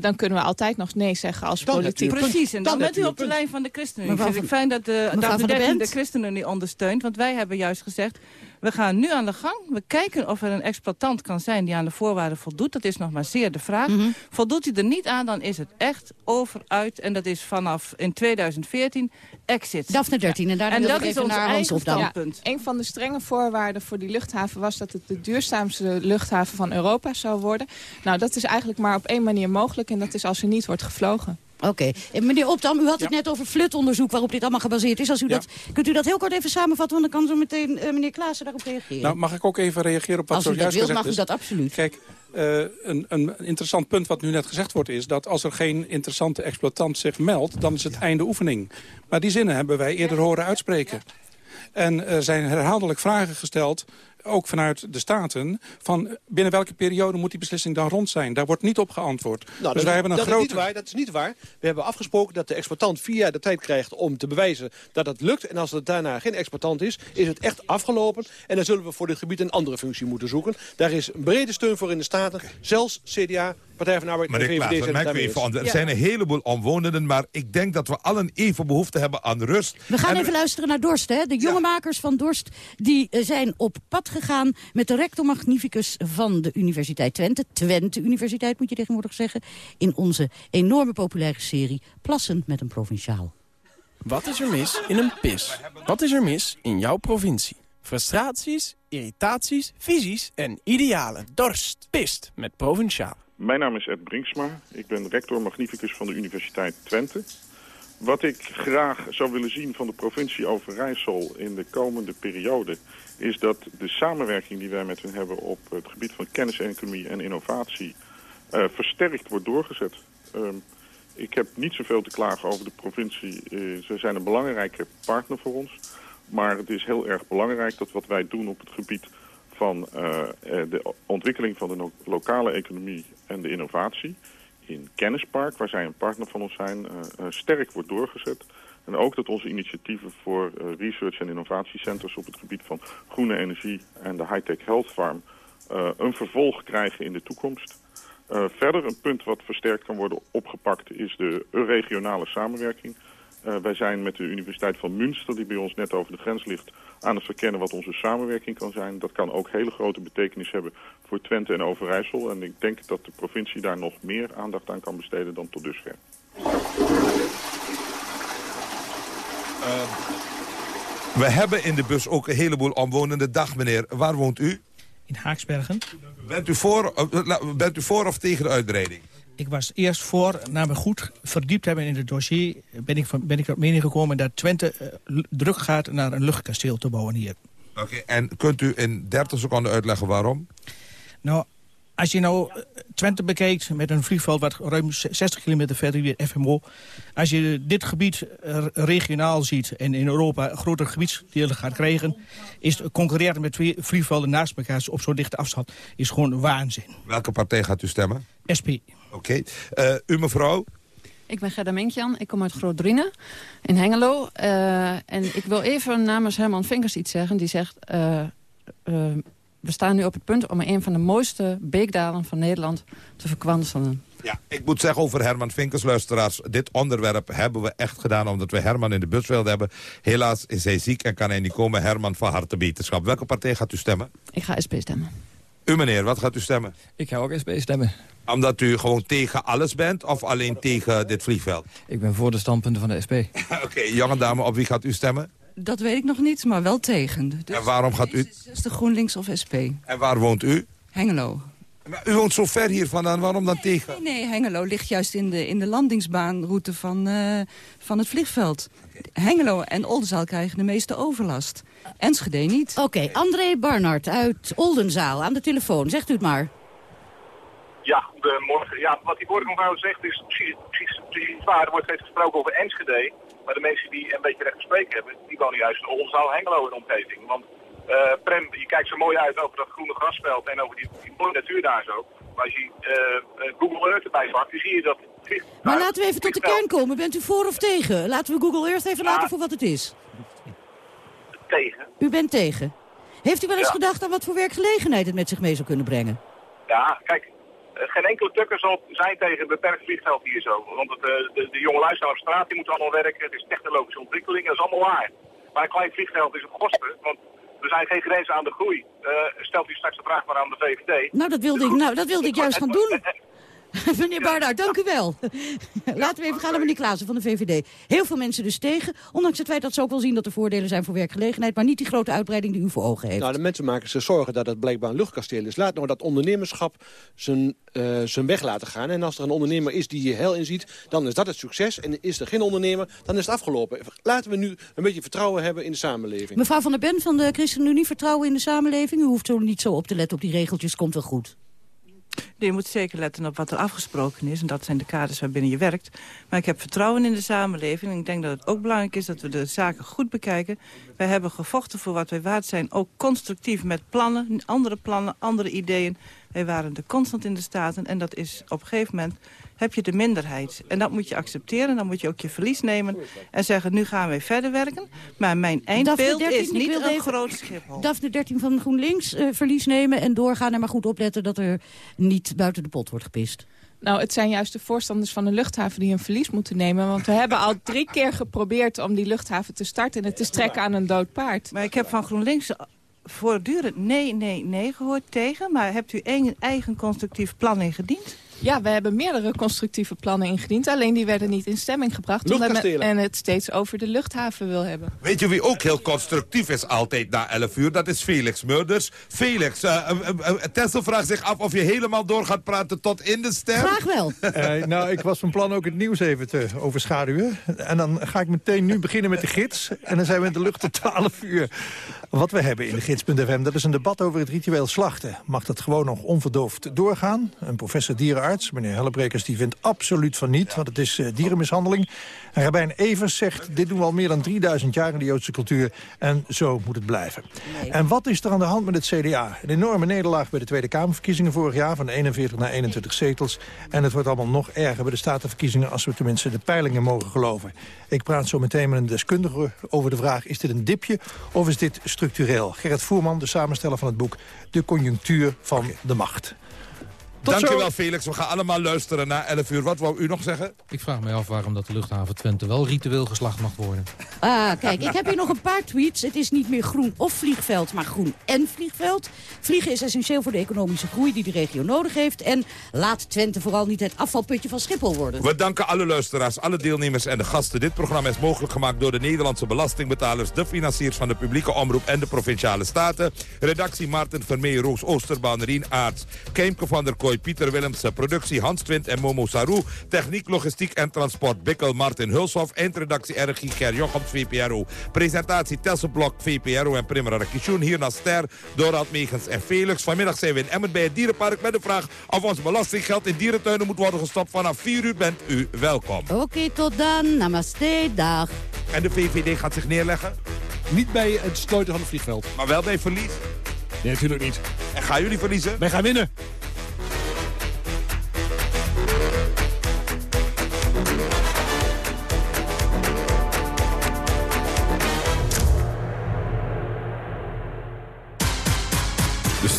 dan kunnen we altijd nog nee zeggen als politiek. Precies, en dan, bent u op de lijn van de ChristenUnie. Ik vind het fijn dat de, dat de, de, de ChristenUnie ondersteunt. Want wij hebben juist gezegd, we gaan nu aan de gang. We kijken of er een exploitant kan zijn die aan de voorwaarden voldoet. Dat is nog maar zeer de vraag. Mhm. Voldoet hij er niet aan, dan is het echt over uit. En dat is vanaf in 2014 exit. Daphne 13, en daar en dat is ons eigen standpunt. Ja, een van de strenge voorwaarden voor die luchthaven was dat het de duurzaamste luchthaven van Europa zou worden. Nou, dat is eigenlijk maar op één manier mogelijk. En dat is als er niet wordt gevlogen. Oké. Okay. Meneer Opdam, u had het net over flutonderzoek waarop dit allemaal gebaseerd is. Als u dat, kunt u dat heel kort even samenvatten, want dan kan zo meteen uh, meneer Klaassen daarop reageren. Nou, mag ik ook even reageren op wat zojuist gezegd is? mag u dat absoluut. Kijk, uh, een, een, interessant punt wat nu net gezegd wordt is... dat als er geen interessante exploitant zich meldt, dan is het einde oefening. Maar die zinnen hebben wij eerder horen uitspreken. En er zijn herhaaldelijk vragen gesteld ook vanuit de Staten... van binnen welke periode moet die beslissing dan rond zijn. Daar wordt niet op geantwoord. Nou, dus wij hebben een dat, grote... is niet waar, dat is niet waar. We hebben afgesproken dat de exploitant vier jaar de tijd krijgt... om te bewijzen dat het lukt. En als het daarna geen exploitant is, is het echt afgelopen. En dan zullen we voor dit gebied een andere functie moeten zoeken. Daar is een brede steun voor in de Staten. Zelfs CDA, Partij van de Arbeid zijn even Er zijn een heleboel omwonenden, maar ik denk dat we allen even behoefte hebben aan rust. We gaan even luisteren naar Dorst. Hè? De jonge makers van Dorst die eh, zijn op pad gegaan met de rector magnificus van de Universiteit Twente. Twente Universiteit moet je tegenwoordig zeggen. In onze enorme populaire serie Plassen met een provinciaal. Wat is er mis in een pis? Wat is er mis in jouw provincie? Frustraties, irritaties, visies en idealen. Dorst, pist met provinciaal. Mijn naam is Ed Brinksma. Ik ben rector magnificus van de Universiteit Twente. Wat ik graag zou willen zien van de provincie Overijssel in de komende periode... is dat de samenwerking die wij met hen hebben op het gebied van kenniseconomie en innovatie... Uh, versterkt wordt doorgezet. Uh, ik heb niet zoveel te klagen over de provincie. Uh, ze zijn een belangrijke partner voor ons. Maar het is heel erg belangrijk dat wat wij doen op het gebied van uh, de ontwikkeling van de lokale economie en de innovatie in Kennispark, waar zij een partner van ons zijn, uh, sterk wordt doorgezet. En ook dat onze initiatieven voor research- en innovatiecenters op het gebied van groene energie en de high-tech health farm een vervolg krijgen in de toekomst. verder een punt wat versterkt kan worden opgepakt is de regionale samenwerking. Uh, wij zijn met de Universiteit van Münster, die bij ons net over de grens ligt, aan het verkennen wat onze samenwerking kan zijn. Dat kan ook hele grote betekenis hebben voor Twente en Overijssel. En ik denk dat de provincie daar nog meer aandacht aan kan besteden dan tot dusver. Uh, we hebben in de bus ook een heleboel omwonenden. Dag meneer, waar woont u? In Haaksbergen. Bent u voor, uh, bent u voor of tegen de uitbreiding? Ik was eerst voor, na we goed verdiept hebben in het dossier... ben ik, ben ik tot mening gekomen dat Twente uh, druk gaat naar een luchtkasteel te bouwen hier. Oké, en kunt u in 30 seconden uitleggen waarom? Nou, als je nou eh, Twente bekijkt met een vliegveld wat ruim 60 kilometer verder weer FMO. Als je dit gebied eh, regionaal ziet en in Europa een groter gebiedsdeel gaat krijgen... is concurreren met twee vliegvelden naast elkaar op zo'n dichte afstand is gewoon waanzin. Welke partij gaat u stemmen? SP. Oké. Okay. Uh, u mevrouw? Ik ben Gerda Minkjan, ik kom uit Groot-Drienen in Hengelo. Uh, en ik wil even namens Herman Vinkers iets zeggen. Die zegt, uh, we staan nu op het punt om een van de mooiste beekdalen van Nederland te verkwanselen. Ja, ik moet zeggen over Herman Vinkers, luisteraars. Dit onderwerp hebben we echt gedaan omdat we Herman in de bus wilden hebben. Helaas is hij ziek en kan hij niet komen. Herman van harte beterschap. Welke partij gaat u stemmen? Ik ga SP stemmen. U meneer, wat gaat u stemmen? Ik ga ook SP stemmen. Omdat u gewoon tegen alles bent of alleen tegen dit vliegveld? Ik ben voor de standpunten van de SP. Oké, jonge dame, op wie gaat u stemmen? Dat weet ik nog niet, maar wel tegen. Dus en waarom gaat u... Is de GroenLinks of SP. En waar woont u? Hengelo. Maar u woont zo ver hier vandaan, waarom dan tegen? Nee, nee, Hengelo ligt juist in de, in de landingsbaanroute van, uh, van het vliegveld. Hengelo en Oldenzaal krijgen de meeste overlast. Enschede niet. Oké, okay, André Barnard uit Oldenzaal aan de telefoon. Zegt u het maar. Ja, goedemorgen. Ja, wat die vorige mevrouw zegt is precies, precies, precies waar. Er wordt steeds gesproken over Enschede. Maar de mensen die een beetje recht spreken hebben, die wonen juist in Oldenzaal, Hengelo in omgeving. Want uh, Prem, je kijkt zo mooi uit over dat groene grasveld en over die, die mooie natuur daar zo. Maar als je uh, Google Earth erbij pakt, dan zie je dat... Maar laten we even tot de kern komen. Bent u voor of tegen? Laten we Google Earth even laten voor wat het is. Tegen. U bent tegen. Heeft u wel eens gedacht aan wat voor werkgelegenheid het met zich mee zou kunnen brengen? Ja, kijk, geen enkele tukker zal zijn tegen beperkt vliegveld hier zo. Want het, de, de jonge luisteraars op straat die moeten allemaal werken. Het is technologische ontwikkeling, dat is allemaal waar. Maar een klein vliegveld is een kosten, want er zijn geen grenzen aan de groei. stelt u straks de vraag maar aan de VVD. Nou, dat wilde, ik, nou, dat wilde ik juist gaan doen. meneer Barnard, dank u wel. Laten we even gaan naar meneer Klaassen van de VVD. Heel veel mensen dus tegen, ondanks het feit dat ze ook wel zien dat er voordelen zijn voor werkgelegenheid, maar niet die grote uitbreiding die u voor ogen heeft. Nou, de mensen maken zich zorgen dat het blijkbaar een luchtkasteel is. Laat nou dat ondernemerschap zijn, uh, zijn weg laten gaan. En als er een ondernemer is die je hel inziet, dan is dat het succes. En is er geen ondernemer, dan is het afgelopen. Laten we nu een beetje vertrouwen hebben in de samenleving. Mevrouw van der Ben van de ChristenUnie, vertrouwen in de samenleving? U hoeft zo niet zo op te letten op die regeltjes, komt wel goed. Je moet zeker letten op wat er afgesproken is. En dat zijn de kaders waarbinnen je werkt. Maar ik heb vertrouwen in de samenleving. En ik denk dat het ook belangrijk is dat we de zaken goed bekijken. Wij hebben gevochten voor wat wij waard zijn. Ook constructief met plannen, andere plannen, andere ideeën. Wij waren er constant in de Staten. En dat is op een gegeven moment heb je de minderheid. En dat moet je accepteren. Dan moet je ook je verlies nemen. En zeggen, nu gaan wij verder werken. Maar mijn eindbeeld 13, is niet een groot Schiphol. Daphne 13 van GroenLinks uh, verlies nemen en doorgaan. En maar goed opletten dat er niet buiten de pot wordt gepist. Nou, het zijn juist de voorstanders van de luchthaven die een verlies moeten nemen. Want we hebben al drie keer geprobeerd om die luchthaven te starten... en het te strekken aan een dood paard. Maar ik heb van GroenLinks voortdurend nee, nee, nee gehoord tegen. Maar hebt u een eigen constructief plan ingediend? Ja, we hebben meerdere constructieve plannen ingediend. Alleen die werden niet in stemming gebracht. Omdat men het steeds over de luchthaven wil hebben. Weet je wie ook heel constructief is altijd na 11 uur? Dat is Felix Murders. Felix, uh, uh, Tessel vraagt zich af of je helemaal door gaat praten tot in de stem. Graag wel. nou, ik was van plan ook het nieuws even te overschaduwen. En dan ga ik meteen nu beginnen met de gids. En dan zijn we in de lucht tot 12 uur. Wat we hebben in de gids.fm, dat is een debat over het ritueel slachten. Mag dat gewoon nog onverdoofd doorgaan? Een professor dierenarts meneer Hellebrekers, die vindt absoluut van niet, want het is uh, dierenmishandeling. En Rabijn Evers zegt, dit doen we al meer dan 3000 jaar in de Joodse cultuur en zo moet het blijven. En wat is er aan de hand met het CDA? Een enorme nederlaag bij de Tweede Kamerverkiezingen vorig jaar, van 41 naar 21 zetels. En het wordt allemaal nog erger bij de statenverkiezingen, als we tenminste de peilingen mogen geloven. Ik praat zo meteen met een deskundige over de vraag, is dit een dipje of is dit structureel? Gerrit Voerman, de samensteller van het boek De Conjunctuur van de Macht. Tot Dankjewel Felix. We gaan allemaal luisteren naar 11 uur. Wat wou u nog zeggen? Ik vraag mij af waarom dat de luchthaven Twente wel ritueel geslacht mag worden. Ah, kijk, ik heb hier nog een paar tweets. Het is niet meer groen of vliegveld, maar groen en vliegveld. Vliegen is essentieel voor de economische groei die de regio nodig heeft. En laat Twente vooral niet het afvalputje van Schiphol worden. We danken alle luisteraars, alle deelnemers en de gasten. Dit programma is mogelijk gemaakt door de Nederlandse belastingbetalers... de financiers van de publieke omroep en de Provinciale Staten. Redactie Maarten Vermeer, Roos Oosterbaan, Rien Aarts, Keimke van der Kooi Pieter Willemsen. Productie Hans Twint en Momo Sarou. Techniek, logistiek en transport Bikkel Martin Hulshoff. Eindredactie RG Ger Jochems VPRO. Presentatie Tesselblok VPRO en Primera Rakishun. Hier naar Ster, Dorald Megens en Felix. Vanmiddag zijn we in Emmen bij het dierenpark met de vraag of ons belastinggeld in dierentuinen moet worden gestopt. Vanaf 4 uur bent u welkom. Oké, tot dan. Namaste, dag. En de VVD gaat zich neerleggen? Niet bij het sluiten van het vliegveld. Maar wel bij verlies? Nee, natuurlijk niet. En gaan jullie verliezen? Wij gaan winnen.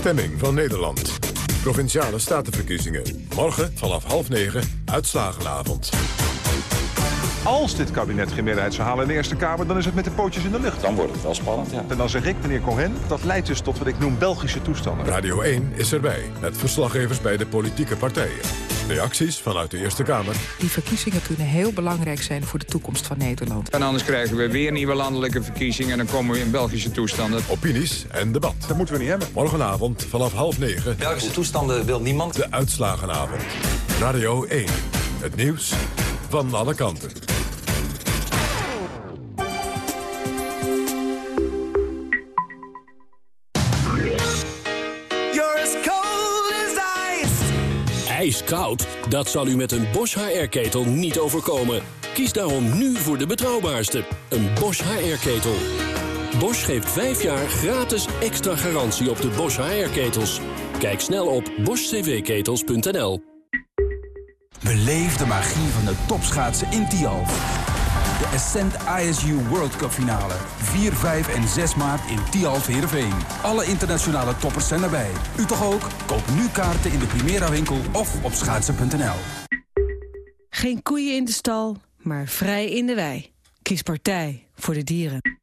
Stemming van Nederland. Provinciale statenverkiezingen. Morgen vanaf half negen, uitslagenavond. Als dit kabinet geen meerderheid zou halen in de Eerste Kamer... dan is het met de pootjes in de lucht. Dan wordt het wel spannend, ja. En dan zeg ik, meneer Cohen, dat leidt dus tot wat ik noem Belgische toestanden. Radio 1 is erbij, met verslaggevers bij de politieke partijen. Reacties vanuit de Eerste Kamer. Die verkiezingen kunnen heel belangrijk zijn voor de toekomst van Nederland. En anders krijgen we weer nieuwe landelijke verkiezingen... en dan komen we in Belgische toestanden. Opinies en debat. Dat moeten we niet hebben. Morgenavond vanaf half negen. Belgische toestanden wil niemand. De uitslagenavond. Radio 1. Het nieuws van alle kanten. ijskoud? Dat zal u met een Bosch HR-ketel niet overkomen. Kies daarom nu voor de betrouwbaarste, een Bosch HR-ketel. Bosch geeft 5 jaar gratis extra garantie op de Bosch HR-ketels. Kijk snel op boschcvketels.nl. Beleef de magie van de topschaatsen in Tialf. De Ascent ISU World Cup finale. 4, 5 en 6 maart in Tialf Heerenveen. Alle internationale toppers zijn erbij. U toch ook? Koop nu kaarten in de Primera winkel of op schaatsen.nl. Geen koeien in de stal, maar vrij in de wei. Kies partij voor de dieren.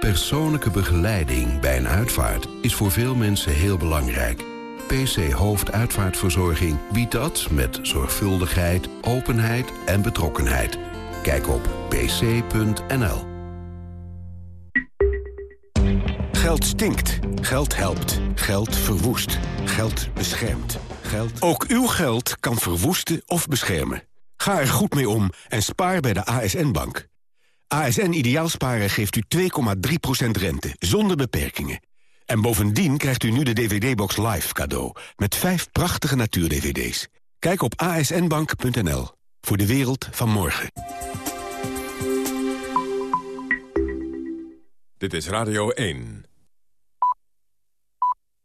Persoonlijke begeleiding bij een uitvaart is voor veel mensen heel belangrijk. PC Hoofduitvaartverzorging biedt dat met zorgvuldigheid, openheid en betrokkenheid. Kijk op pc.nl. Geld stinkt. Geld helpt. Geld verwoest. Geld beschermt. Geld... Ook uw geld kan verwoesten of beschermen. Ga er goed mee om en spaar bij de ASN-bank. ASN Ideaalsparen geeft u 2,3% rente, zonder beperkingen. En bovendien krijgt u nu de DVD-box Live cadeau... met vijf prachtige natuur-DVD's. Kijk op asnbank.nl voor de wereld van morgen. Dit is Radio 1.